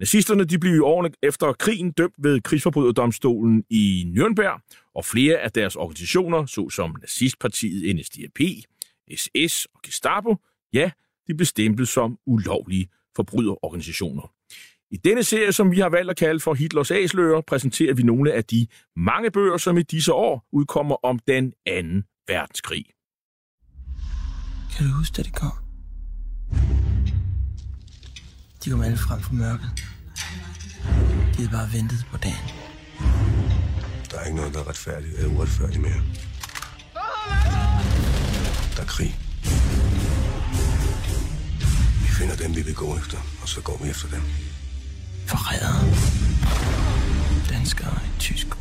Nazisterne de blev i årene efter krigen dømt ved krigsforbryderdomstolen i Nürnberg, og flere af deres organisationer, såsom nazistpartiet NSDAP, SS og Gestapo, ja, de blev stemplet som ulovlige forbryderorganisationer. I denne serie, som vi har valgt at kalde for Hitlers Aslører, præsenterer vi nogle af de mange bøger, som i disse år udkommer om den anden verdenskrig. Kan du huske, da det kom? De kom alle frem fra mørket. De havde bare ventet på dagen. Der er ikke noget, der er retfærdigt eller uretfærdigt mere. Der er krig. Vi finder dem, vi vil gå efter, og så går vi efter dem. Forrædere. Danskere i tysk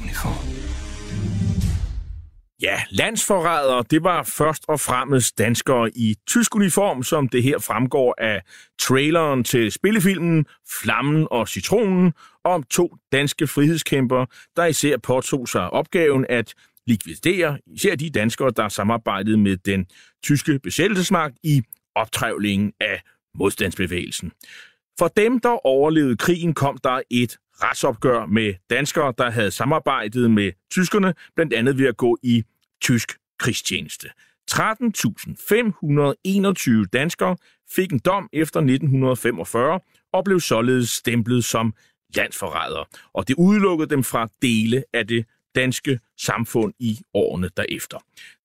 landsforrædere, det var først og fremmest danskere i tysk uniform, som det her fremgår af traileren til spillefilmen Flammen og Citronen om to danske frihedskæmper, der især påtog sig opgaven at likvidere især de danskere, der samarbejdede med den tyske besættelsesmagt i optrævlingen af modstandsbevægelsen. For dem, der overlevede krigen, kom der et retsopgør med danskere, der havde samarbejdet med tyskerne, blandt andet ved at gå i tysk krigstjeneste. 13.521 danskere fik en dom efter 1945 og blev således stemplet som landsforrædere, og det udelukkede dem fra dele af det danske samfund i årene derefter.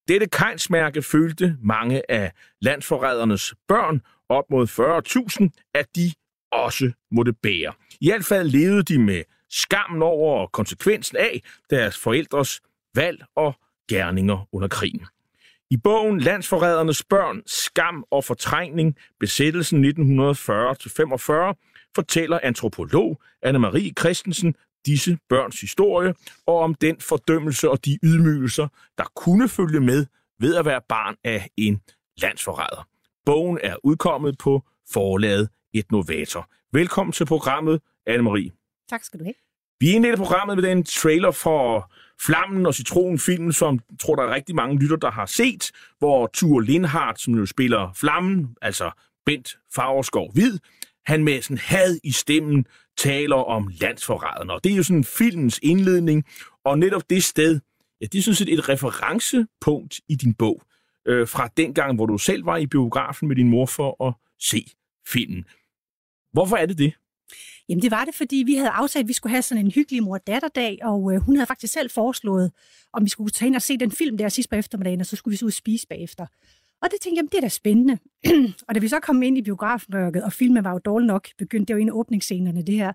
Dette kejnsmærke følte mange af landsforrædernes børn, op mod 40.000, at de også måtte bære. I hvert fald levede de med skammen over og konsekvensen af deres forældres valg og gerninger under krigen. I bogen Landsforrædernes børn, skam og fortrængning, besættelsen 1940-45, fortæller antropolog Anne-Marie Christensen disse børns historie og om den fordømmelse og de ydmygelser, der kunne følge med ved at være barn af en landsforræder. Bogen er udkommet på forlaget Et Novator. Velkommen til programmet, Anne-Marie. Tak skal du have. Vi er indledt programmet med den trailer for Flammen og Citronen film, som jeg tror, der er rigtig mange lytter, der har set, hvor Tur Lindhardt, som jo spiller Flammen, altså Bent Fagerskov Hvid, han med sådan had i stemmen taler om landsforræderne. Og det er jo sådan filmens indledning, og netop det sted, ja, det er sådan set et referencepunkt i din bog, øh, fra den gang, hvor du selv var i biografen med din mor for at se filmen. Hvorfor er det det? Jamen det var det, fordi vi havde aftalt, at vi skulle have sådan en hyggelig mor-datter-dag, og øh, hun havde faktisk selv foreslået, om vi skulle tage ind og se den film der sidst på eftermiddagen, og så skulle vi så ud og spise bagefter. Og det tænkte jeg, det er da spændende. og da vi så kom ind i biografmørket, og filmen var jo dårlig nok, begyndte det jo en af åbningsscenerne, det her,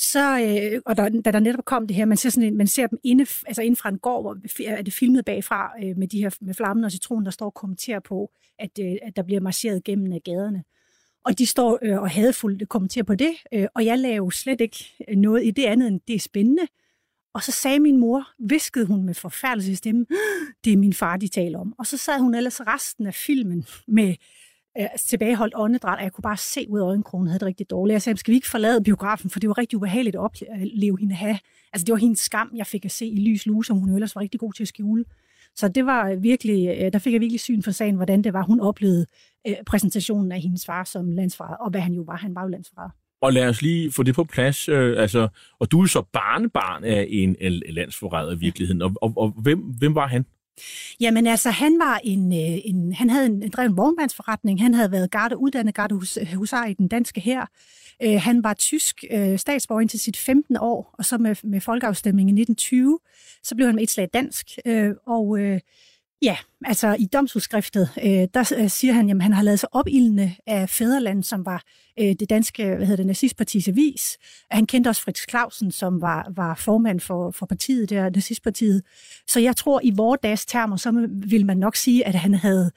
så, øh, og der, da der netop kom det her, man ser, sådan en, man ser dem inde, altså inden fra en gård, hvor er det filmet bagfra øh, med de her med flammen og citronen, der står og kommenterer på, at, øh, at der bliver marcheret gennem øh, gaderne. Og de står øh, og hadefuldt kommenterer på det, øh, og jeg lavede jo slet ikke øh, noget i det andet, end det er spændende. Og så sagde min mor, viskede hun med forfærdelse i stemme, det er min far, de taler om. Og så sad hun ellers resten af filmen med øh, tilbageholdt åndedræt, og jeg kunne bare se ud af øjenkrogen, havde det rigtig dårligt. Jeg sagde, skal vi ikke forlade biografen, for det var rigtig ubehageligt at opleve hende have. Altså det var hendes skam, jeg fik at se i lys lue, som hun ellers var rigtig god til at skjule. Så det var øh, virkelig, øh, der fik jeg virkelig syn for sagen, hvordan det var, hun oplevede øh, præsentationen af hendes far som landsfader, og hvad han jo var. Han var jo landsfader. Og lad os lige få det på plads. Øh, altså, og du er så barnebarn af en, en landsforræder i virkeligheden. Og, og, og hvem, hvem var han? Jamen altså, han var en, øh, en han havde en, en dreven vognmandsforretning. Han havde været garde, uddannet gardehusar øh, i den danske her. Øh, han var tysk øh, statsborger indtil sit 15. år, og så med, med folkeafstemningen i 1920, så blev han med et slag dansk. Øh, og øh, Ja, altså i domsudskriftet, øh, der øh, siger han, at han har lavet sig opildende af Fæderland, som var øh, det danske hvad hedder det, nazistpartis avis. Han kendte også Fritz Clausen, som var, var formand for, for partiet der, nazistpartiet. Så jeg tror, i vores dags termer, så vil man nok sige, at han havde,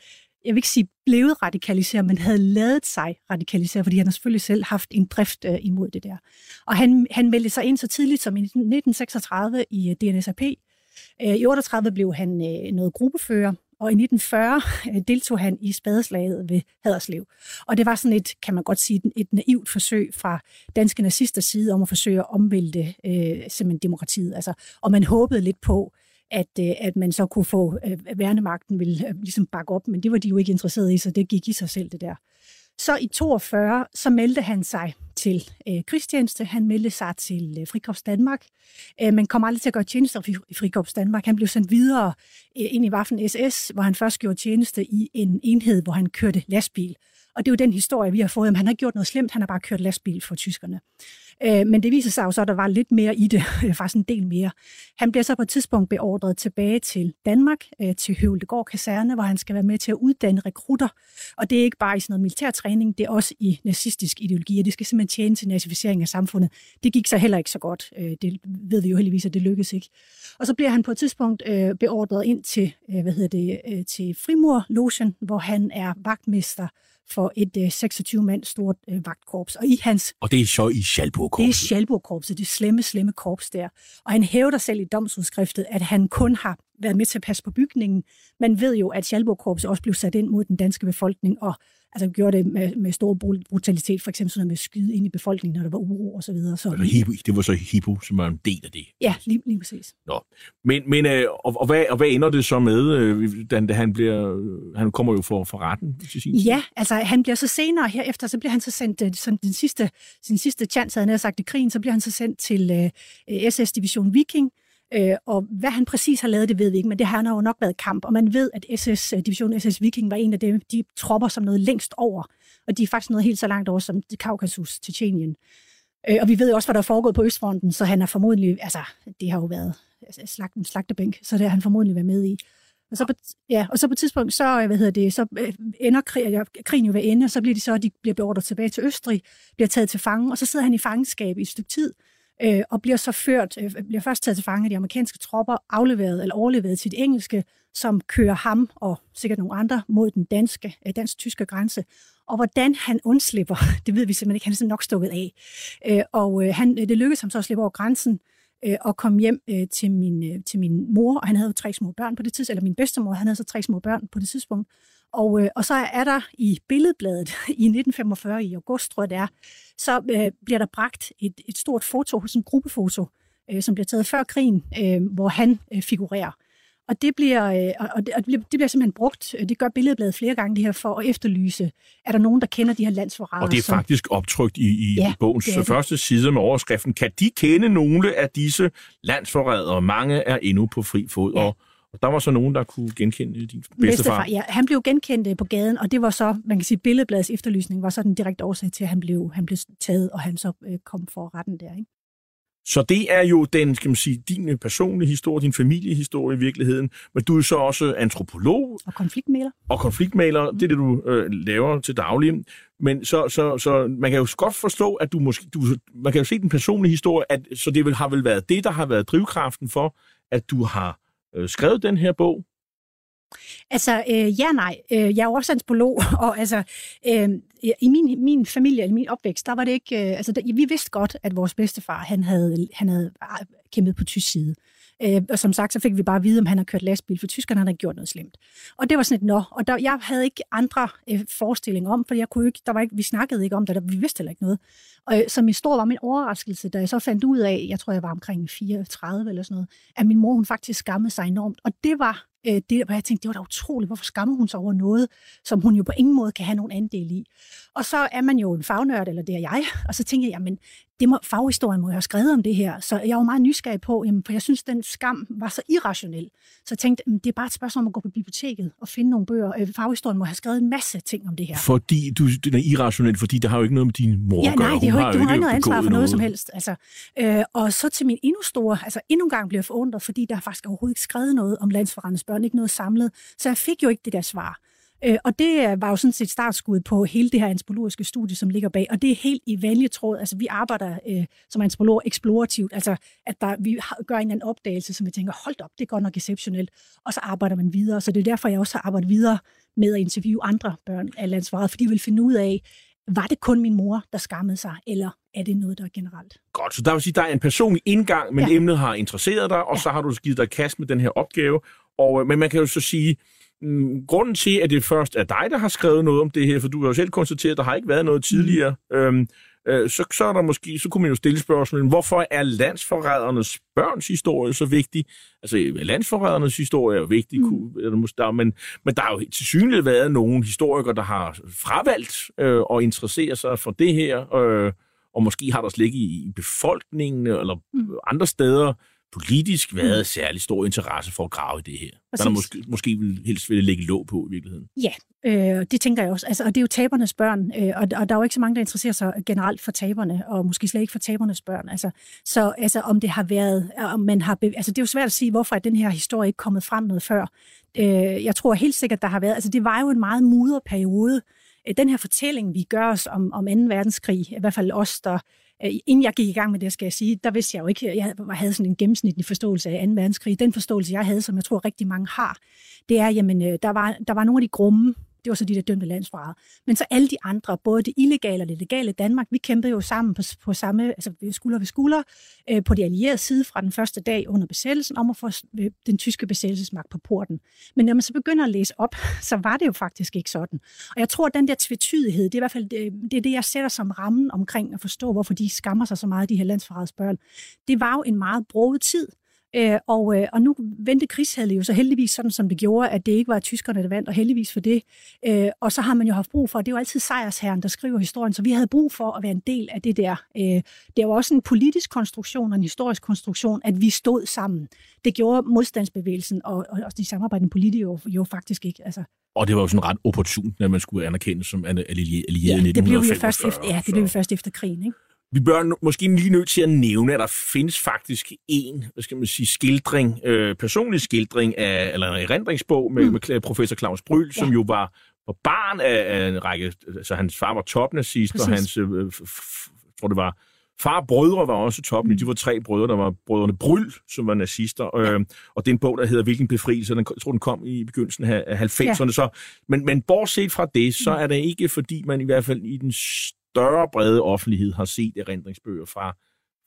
jeg vil ikke sige blevet radikaliseret, men havde lavet sig radikaliseret, fordi han har selvfølgelig selv haft en drift øh, imod det der. Og han, han meldte sig ind så tidligt som i 1936 i øh, DNSAP, Øh, I 38 blev han øh, noget gruppefører, og i 1940 øh, deltog han i spadeslaget ved Haderslev. Og det var sådan et, kan man godt sige, et naivt forsøg fra danske nazisters side om at forsøge at omvælte øh, simpelthen demokratiet. Altså, og man håbede lidt på, at, øh, at man så kunne få øh, værnemagten ville øh, ligesom bakke op, men det var de jo ikke interesserede i, så det gik i sig selv det der. Så i 42, så meldte han sig til øh, krigstjeneste. Han meldte sig til øh, Frikorps Danmark, øh, men kom aldrig til at gøre tjeneste i Frikorps Danmark. Han blev sendt videre øh, ind i Waffen SS, hvor han først gjorde tjeneste i en enhed, hvor han kørte lastbil. Og det er jo den historie, vi har fået. Jamen, han har gjort noget slemt, han har bare kørt lastbil for tyskerne. Øh, men det viser sig jo så, at der var lidt mere i det, faktisk en del mere. Han bliver så på et tidspunkt beordret tilbage til Danmark, øh, til Høvlegård Kaserne, hvor han skal være med til at uddanne rekrutter. Og det er ikke bare i sådan noget militærtræning, det er også i nazistisk ideologi, og det skal simpelthen tjene til nazificering af samfundet. Det gik så heller ikke så godt. Øh, det ved vi jo heldigvis, at det lykkedes ikke. Og så bliver han på et tidspunkt øh, beordret ind til, øh, hvad hedder det, øh, til Frimurlogen, hvor han er vagtmester for et øh, 26 mand stort øh, vagtkorps. Og, i hans, og det er så i Schalburg-korpset? Det er Schalburg-korpset, det slemme, slemme korps der. Og han hævder selv i domsudskriftet, at han kun har været med til at passe på bygningen. Man ved jo, at Schalburg-korpset også blev sat ind mod den danske befolkning, og altså gjorde det med, med stor brutalitet, for eksempel sådan noget med skyde ind i befolkningen, når der var uro og så videre. Så, altså, Hippo, det var så Hippo, som var en del af det? Ja, lige, lige præcis. Nå. Men, men øh, og, og, hvad, og hvad ender det så med, øh, da han bliver, han kommer jo for, for retten til sin Ja, altså han bliver så senere herefter, så bliver han så sendt, øh, sådan den sidste, sin sidste chance, havde han sagt i krigen, så bliver han så sendt til øh, SS-division Viking, Øh, og hvad han præcis har lavet, det ved vi ikke, men det har jo nok været kamp. Og man ved, at SS, øh, division SS Viking var en af dem, de tropper som noget længst over. Og de er faktisk noget helt så langt over som Kaukasus, Tjetjenien. Øh, og vi ved jo også, hvad der er foregået på Østfronten, så han har formodentlig, altså det har jo været altså, en slagtebænk, så det har han formodentlig været med i. Og så på, ja, og så på et tidspunkt, så, øh, hvad hedder det, så øh, ender krig, ja, krigen jo ved ende, og så bliver de så, de bliver beordret tilbage til Østrig, bliver taget til fange, og så sidder han i fangenskab i et stykke tid, øh, og bliver så ført, øh, bliver først taget til fange af de amerikanske tropper, afleveret eller overleveret til de engelske, som kører ham og sikkert nogle andre mod den danske, øh, dansk-tyske grænse. Og hvordan han undslipper, det ved vi simpelthen ikke, han er simpelthen nok stukket af. Øh, og øh, han, øh, det lykkedes ham så at slippe over grænsen, øh, og komme hjem øh, til, min, øh, til min mor, og han havde jo tre små børn på det tidspunkt, eller min bedstemor, han havde så tre små børn på det tidspunkt. Og, øh, og så er der i billedbladet i 1945, i august tror jeg det er, så øh, bliver der bragt et, et stort foto, sådan en gruppefoto, øh, som bliver taget før krigen, øh, hvor han øh, figurerer. Og det bliver, øh, og det, og det, bliver, det bliver simpelthen brugt, det gør Billedbladet flere gange det her, for at efterlyse, er der nogen, der kender de her landsforrædere? Og det er som... faktisk optrykt i, i, ja, bogens det første side med overskriften. Kan de kende nogle af disse landsforrædere? Mange er endnu på fri fod, ja. og og der var så nogen, der kunne genkende din bedstefar. Ja, han blev genkendt øh, på gaden, og det var så, man kan sige, billedbladets efterlysning var så den direkte årsag til, at han blev, han blev taget, og han så øh, kom for retten der. Ikke? Så det er jo den, skal man sige, din personlige historie, din familiehistorie i virkeligheden, men du er så også antropolog. Og konfliktmaler. Og konfliktmaler, mm. det er det, du øh, laver til daglig. Men så, så, så man kan jo godt forstå, at du måske, du, man kan jo se den personlige historie, at, så det vil, har vel været det, der har været drivkraften for, at du har øh, skrevet den her bog? Altså, øh, ja nej. Øh, jeg er jo også antropolog, og altså, øh, i min, min familie, i min opvækst, der var det ikke... Øh, altså, der, vi vidste godt, at vores bedstefar, han havde, han havde kæmpet på tysk side. Øh, og som sagt, så fik vi bare at vide, om han har kørt lastbil, for tyskerne havde gjort noget slemt. Og det var sådan et nå. Og der, jeg havde ikke andre øh, forestillinger om, for jeg kunne ikke, der var ikke, vi snakkede ikke om det, der, vi vidste heller ikke noget. Og øh, som i stor var min overraskelse, da jeg så fandt ud af, jeg tror, jeg var omkring 34 eller sådan noget, at min mor, hun faktisk skammede sig enormt. Og det var Øh, det, hvor jeg tænkte, det var da utroligt, hvorfor skammer hun sig over noget, som hun jo på ingen måde kan have nogen andel i. Og så er man jo en fagnørd, eller det er jeg, og så tænker jeg, jamen, det må, faghistorien må jeg have skrevet om det her. Så jeg var meget nysgerrig på, jamen, for jeg synes, den skam var så irrationel. Så jeg tænkte, det er bare et spørgsmål om at gå på biblioteket og finde nogle bøger. Øh, faghistorien må have skrevet en masse ting om det her. Fordi du, den er irrationel, fordi det har jo ikke noget med din mor ja, at gøre. nej, det jo ikke, du har ikke noget ansvar for noget, som helst. Altså, øh, og så til min endnu store, altså endnu en gang bliver jeg forundret, fordi der faktisk overhovedet ikke skrevet noget om landsforrendes børn, ikke noget samlet. Så jeg fik jo ikke det der svar. Øh, og det var jo sådan set startskud på hele det her antropologiske studie, som ligger bag. Og det er helt i vælgetråd. Altså, vi arbejder øh, som antropologer eksplorativt. Altså, at der, vi gør en anden opdagelse, som vi tænker, hold op, det er godt nok exceptionelt. Og så arbejder man videre. Så det er derfor, jeg også har arbejdet videre med at interviewe andre børn af landsvaret, fordi de vil finde ud af, var det kun min mor, der skammede sig, eller er det noget, der er generelt? Godt, så der vil sige, der er en personlig indgang, men ja. emnet har interesseret dig, og ja. så har du givet dig kast med den her opgave. Og, øh, men man kan jo så sige, mm, grunden til, at det først er dig, der har skrevet noget om det her, for du har jo selv konstateret, at der har ikke været noget tidligere, mm. øhm, øh, så, så, er der måske, så kunne man jo stille spørgsmålet, hvorfor er landsforrædernes børns historie så vigtig? Altså, landsforrædernes historie er jo vigtig, mm. der, men, men der har jo til synligheden været nogle historikere, der har fravalgt øh, at interessere sig for det her, øh, og måske har der slet ikke i befolkningen eller mm. andre steder politisk været mm. særlig stor interesse for at grave i det her. Præcis. Der er måske, måske vil helst vil lægge låg på i virkeligheden. Ja, øh, det tænker jeg også. Altså, og det er jo tabernes børn, øh, og, og der er jo ikke så mange, der interesserer sig generelt for taberne, og måske slet ikke for tabernes børn. Altså, så altså, om det har været, om man har, altså, det er jo svært at sige, hvorfor er den her historie ikke kommet frem noget før. Øh, jeg tror helt sikkert, der har været, altså det var jo en meget mudret periode, øh, den her fortælling, vi gør os om, om 2. verdenskrig, i hvert fald os, der Øh, inden jeg gik i gang med det, skal jeg sige, der vidste jeg jo ikke, jeg havde sådan en gennemsnitlig forståelse af 2. verdenskrig. Den forståelse, jeg havde, som jeg tror rigtig mange har, det er, jamen, øh, der var, der var nogle af de grumme det var så de der dømte landsforrædere. Men så alle de andre, både det illegale og det legale Danmark, vi kæmpede jo sammen på, på samme, altså skulder ved skulder, øh, på de allierede side fra den første dag under besættelsen, om at få øh, den tyske besættelsesmagt på porten. Men når man så begynder at læse op, så var det jo faktisk ikke sådan. Og jeg tror, at den der tvetydighed, det er i hvert fald det, det, er det jeg sætter som rammen omkring at forstå, hvorfor de skammer sig så meget, de her landsforræders Det var jo en meget broget tid, Øh, og, øh, og nu vendte krigshavet jo så heldigvis sådan, som det gjorde, at det ikke var tyskerne, der vandt, og heldigvis for det. Øh, og så har man jo haft brug for, det er jo altid sejrsherren, der skriver historien, så vi havde brug for at være en del af det der. Øh, det var også en politisk konstruktion og en historisk konstruktion, at vi stod sammen. Det gjorde modstandsbevægelsen og, og, og de samarbejdende politikere jo, jo faktisk ikke. Altså, og det var jo sådan ret opportunt, når man skulle anerkendes som allieret ja, det blev vi først efter, ja, det blev først efter krigen, ikke? Vi bør måske lige nødt til at nævne, at der findes faktisk en, hvad skal man sige, skildring, øh, personlig skildring af, eller en erindringsbog med, mm. med professor Claus Bryl, ja. som jo var, var barn af, af en række, altså hans far var topnazist, og hans, øh, tror det var, far og brødre var også toppen. Mm. De var tre brødre, der var brødrene Bryl, som var nazister. Ja. Øh, og det er en bog, der hedder Hvilken befrielse. Den, jeg tror, den kom i begyndelsen af 90'erne. Ja. Så, men, men bortset fra det, så mm. er det ikke, fordi man i hvert fald i den større brede offentlighed har set erindringsbøger fra,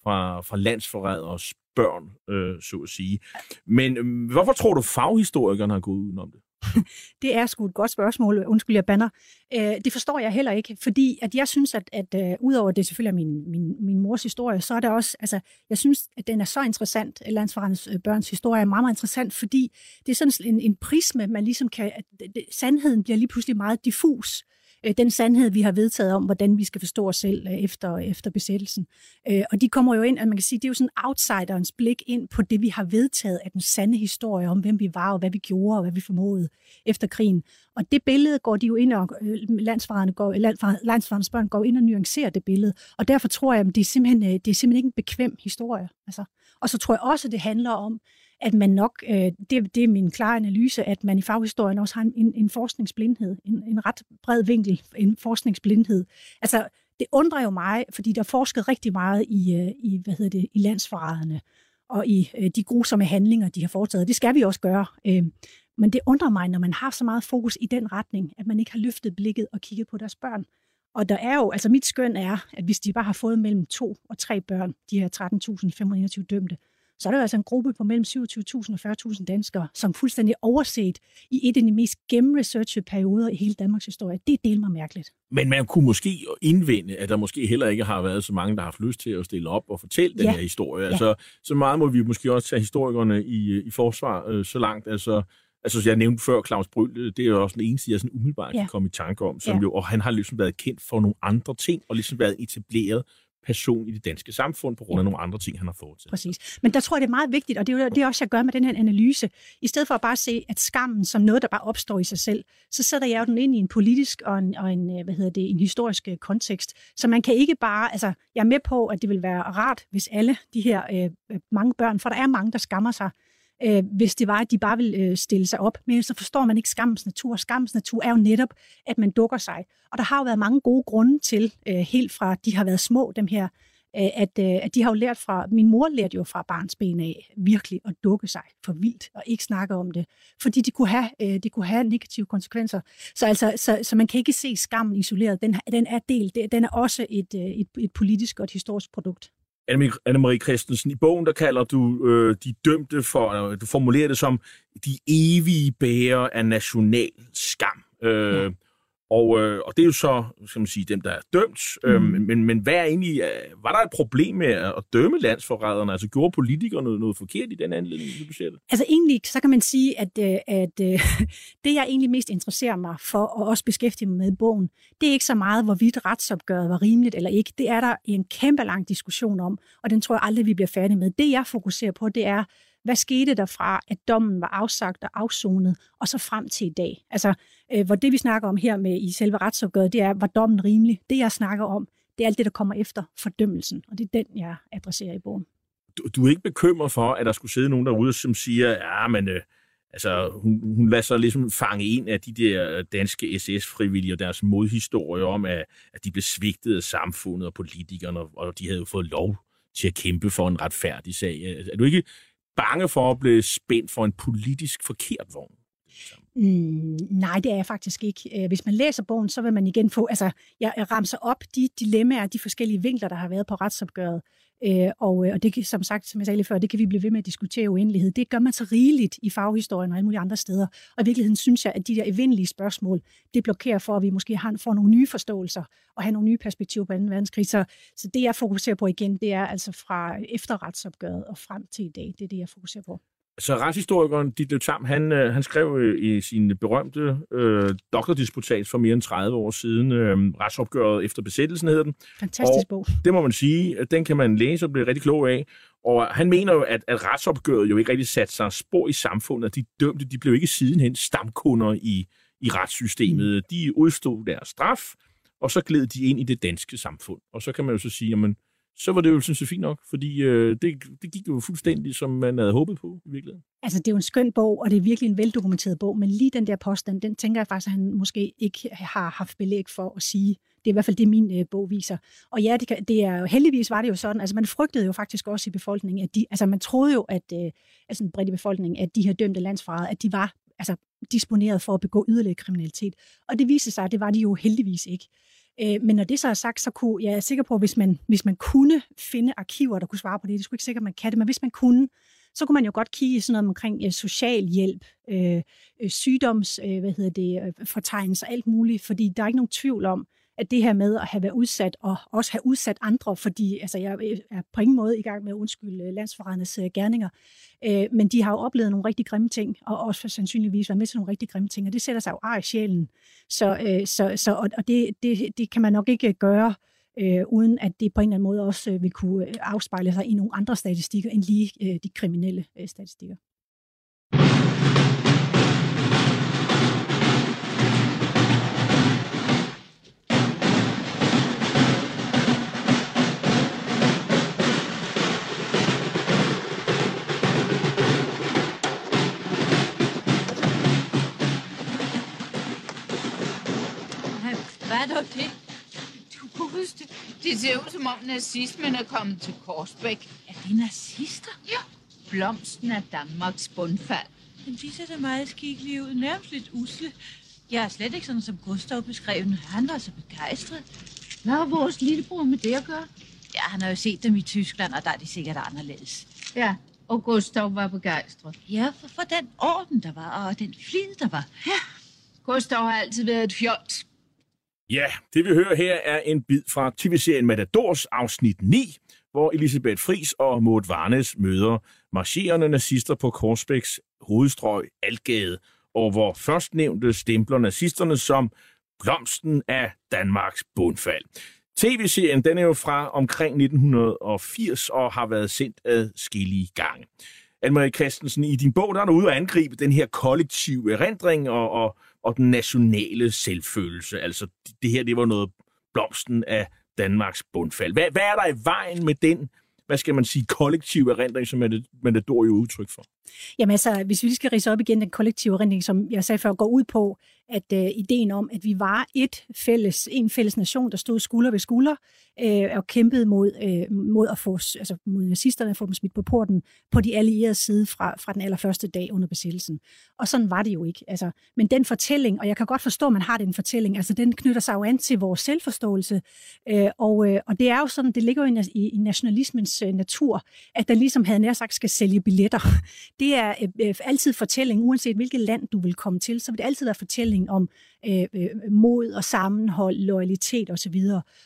fra, fra landsforræderes børn, øh, så at sige. Men øh, hvorfor tror du, faghistorikerne har gået udenom det? det er sgu et godt spørgsmål. Undskyld, jeg banner. Øh, det forstår jeg heller ikke, fordi at jeg synes, at, at øh, udover det selvfølgelig er min, min, min mors historie, så er det også, altså, jeg synes, at den er så interessant, Landsforandens øh, børns historie er meget, meget interessant, fordi det er sådan en, en prisme, man ligesom kan, at det, sandheden bliver lige pludselig meget diffus. Øh, Øh, den sandhed, vi har vedtaget om, hvordan vi skal forstå os selv øh, efter, efter besættelsen. Øh, og de kommer jo ind, at man kan sige, det er jo sådan outsiderens blik ind på det, vi har vedtaget af den sande historie om, hvem vi var, og hvad vi gjorde, og hvad vi formåede efter krigen. Og det billede går de jo ind, og øh, landsfarerne går, øh, landsfarernes børn går ind og nuancerer det billede. Og derfor tror jeg, at det er simpelthen, det er simpelthen ikke en bekvem historie. Altså. Og så tror jeg også, at det handler om, at man nok, øh, det, det er min klare analyse, at man i faghistorien også har en, en forskningsblindhed, en, en ret bred vinkel, en forskningsblindhed. Altså, det undrer jo mig, fordi der er forsket rigtig meget i, øh, i hvad hedder det, i landsforræderne og i øh, de grusomme handlinger, de har foretaget. Det skal vi også gøre. Øh, men det undrer mig, når man har så meget fokus i den retning, at man ikke har løftet blikket og kigget på deres børn. Og der er jo, altså mit skøn er, at hvis de bare har fået mellem to og tre børn, de her 13.521 dømte, så er der jo altså en gruppe på mellem 27.000 og 40.000 danskere, som fuldstændig overset i et af de mest gennemresearchede perioder i hele Danmarks historie. Det er mig mærkeligt. Men man kunne måske indvende, at der måske heller ikke har været så mange, der har haft lyst til at stille op og fortælle ja. den her historie. Ja. Altså, så meget må vi måske også tage historikerne i, i forsvar øh, så langt. Altså, Altså, jeg nævnte før Claus Bryl, det er jo også den eneste, jeg sådan umiddelbart ja. kan komme i tanke om, som ja. jo, og han har ligesom været kendt for nogle andre ting, og ligesom været etableret person i det danske samfund på grund af ja. nogle andre ting, han har foretaget. Præcis. Men der tror jeg, det er meget vigtigt, og det er jo det er også, jeg gør med den her analyse. I stedet for at bare se, at skammen som noget, der bare opstår i sig selv, så sætter jeg jo den ind i en politisk og en, og en, hvad hedder det, en historisk øh, kontekst. Så man kan ikke bare, altså jeg er med på, at det vil være rart, hvis alle de her øh, øh mange børn, for der er mange, der skammer sig, øh, hvis det var, at de bare ville øh, stille sig op. Men så forstår man ikke skammens natur. Skammens natur er jo netop, at man dukker sig. Og der har jo været mange gode grunde til, øh, helt fra de har været små, dem her, øh, at, øh, at de har jo lært fra, min mor lærte jo fra barns ben af virkelig at dukke sig for vildt og ikke snakke om det, fordi de kunne have, øh, de kunne have negative konsekvenser. Så, altså, så, så man kan ikke se skammen isoleret. Den, den er del, den er også et, øh, et, et politisk og et historisk produkt. Anne-Marie Christensen, i bogen der kalder du øh, de dømte for, øh, du formulerer det som de evige bærer af national skam. Øh, ja. Og, øh, og det er jo så, skal man sige, dem, der er dømt. Øhm, mm. men, men hvad er egentlig, øh, var der et problem med at dømme landsforræderne? Altså gjorde politikere noget, noget forkert i den anledning, du ser det? Altså egentlig, så kan man sige, at, øh, at øh, det, jeg egentlig mest interesserer mig for, og også beskæftige mig med i bogen, det er ikke så meget, hvorvidt retsopgøret var rimeligt eller ikke. Det er der en kæmpe lang diskussion om, og den tror jeg aldrig, vi bliver færdige med. Det, jeg fokuserer på, det er, hvad skete der fra, at dommen var afsagt og afsonet, og så frem til i dag? Altså, øh, hvor det vi snakker om her med i selve retsopgøret, det er, var dommen rimelig? Det jeg snakker om, det er alt det, der kommer efter fordømmelsen, og det er den, jeg adresserer i bogen. Du, du er ikke bekymret for, at der skulle sidde nogen derude, som siger, ja, men øh, altså, hun, hun lader sig ligesom fange ind af de der danske SS-frivillige og deres modhistorie om, at, at de blev svigtet af samfundet og politikerne, og de havde jo fået lov til at kæmpe for en retfærdig sag. Er du ikke bange for at blive spændt for en politisk forkert vogn? Mm, nej, det er jeg faktisk ikke. Øh, hvis man læser bogen, så vil man igen få, altså jeg ramser op de dilemmaer, de forskellige vinkler, der har været på retsopgøret. Øh, og, øh, og det som sagt, som jeg sagde lige før, det kan vi blive ved med at diskutere uendelighed. Det gør man så rigeligt i faghistorien og alle mulige andre steder. Og i virkeligheden synes jeg, at de der evindelige spørgsmål, det blokerer for, at vi måske har, får nogle nye forståelser og have nogle nye perspektiver på 2. verdenskrig. Så, så det, jeg fokuserer på igen, det er altså fra efterretsopgøret og frem til i dag. Det er det, jeg fokuserer på. Så retshistorikeren Ditlev Tam, han, øh, han skrev øh, i sin berømte øh, doktordisputat for mere end 30 år siden, øh, retsopgøret efter besættelsen hedder den. Fantastisk og bog. Det må man sige, den kan man læse og blive rigtig klog af. Og han mener jo, at, at retsopgøret jo ikke rigtig satte sig spor i samfundet. De dømte, de blev ikke sidenhen stamkunder i, i retssystemet. Mm. De udstod deres straf, og så gled de ind i det danske samfund. Og så kan man jo så sige, at så var det jo sådan set fint nok, fordi øh, det, det gik jo fuldstændig, som man havde håbet på i virkeligheden. Altså, det er jo en skøn bog, og det er virkelig en veldokumenteret bog, men lige den der påstand, den tænker jeg faktisk, at han måske ikke har haft belæg for at sige. Det er i hvert fald det, min øh, bog viser. Og ja, det, kan, det er heldigvis var det jo sådan, altså man frygtede jo faktisk også i befolkningen, at de, altså man troede jo, at øh, altså en bred befolkning, at de her dømte landsforrædere, at de var altså disponeret for at begå yderligere kriminalitet. Og det viste sig, at det var de jo heldigvis ikke. Øh, men når det så er sagt, så kunne jeg er sikker på, at hvis man, hvis man kunne finde arkiver, der kunne svare på det, det skulle ikke sikkert, at man kan det, men hvis man kunne, så kunne man jo godt kigge i sådan noget omkring øh, social hjælp, uh, sygdoms, øh, hvad hedder det, øh, fortegnelser, alt muligt, fordi der er ikke nogen tvivl om, at det her med at have været udsat, og også have udsat andre, fordi altså, jeg øh, er på ingen måde i gang med at undskylde øh, landsforrædernes øh, gerninger, øh, men de har jo oplevet nogle rigtig grimme ting, og også sandsynligvis været med til nogle rigtig grimme ting, og det sætter sig jo ar i sjælen. Så, øh, så, så, og det, det, det kan man nok ikke gøre, øh, uden at det på en eller anden måde også øh, vil kunne afspejle sig i nogle andre statistikker end lige øh, de kriminelle øh, statistikker. Er dog det? Du godeste. Det ser ud som om nazismen er kommet til Korsbæk. Er det nazister? Ja. Blomsten af Danmarks bundfald. Men de ser da meget skikkelige ud. Nærmest lidt usle. Jeg er slet ikke sådan, som Gustav beskrev den. Han var så begejstret. Hvad har vores lillebror med det at gøre? Ja, han har jo set dem i Tyskland, og der er de sikkert anderledes. Ja, og Gustav var begejstret. Ja, for, for den orden, der var, og den flid, der var. Ja, Gustav har altid været et fjols. Ja, det vi hører her er en bid fra tv-serien Matadors afsnit 9, hvor Elisabeth Fris og Maud Varnes møder marcherende nazister på Korsbæks hovedstrøg Algade. og hvor førstnævnte stempler nazisterne som blomsten af Danmarks bundfald. TV-serien den er jo fra omkring 1980 og har været sendt ad skillige gange. Anne-Marie Christensen, i din bog der er du ude at angribe den her kollektive erindring og, og, og den nationale selvfølelse. Altså det her, det var noget blomsten af Danmarks bundfald. Hvad, hvad er der i vejen med den, hvad skal man sige, kollektive erindring, som Matador jo udtryk for? Jamen altså, hvis vi skal rise op igen den kollektive erindring, som jeg sagde før, går ud på, at øh, ideen om, at vi var et fælles, en fælles nation, der stod skulder ved skulder øh, og kæmpede mod, øh, mod at få, altså mod nazisterne, at få dem smidt på porten på de allierede side fra, fra den allerførste dag under besættelsen. Og sådan var det jo ikke. Altså, men den fortælling, og jeg kan godt forstå, at man har den fortælling, altså den knytter sig jo an til vores selvforståelse, øh, og, øh, og det er jo sådan, det ligger jo i, i nationalismens øh, natur, at der ligesom havde nær sagt skal sælge billetter. Det er øh, øh, altid fortælling, uanset hvilket land du vil komme til, så vil det altid være fortælling om øh, øh, mod og sammenhold, loyalitet osv.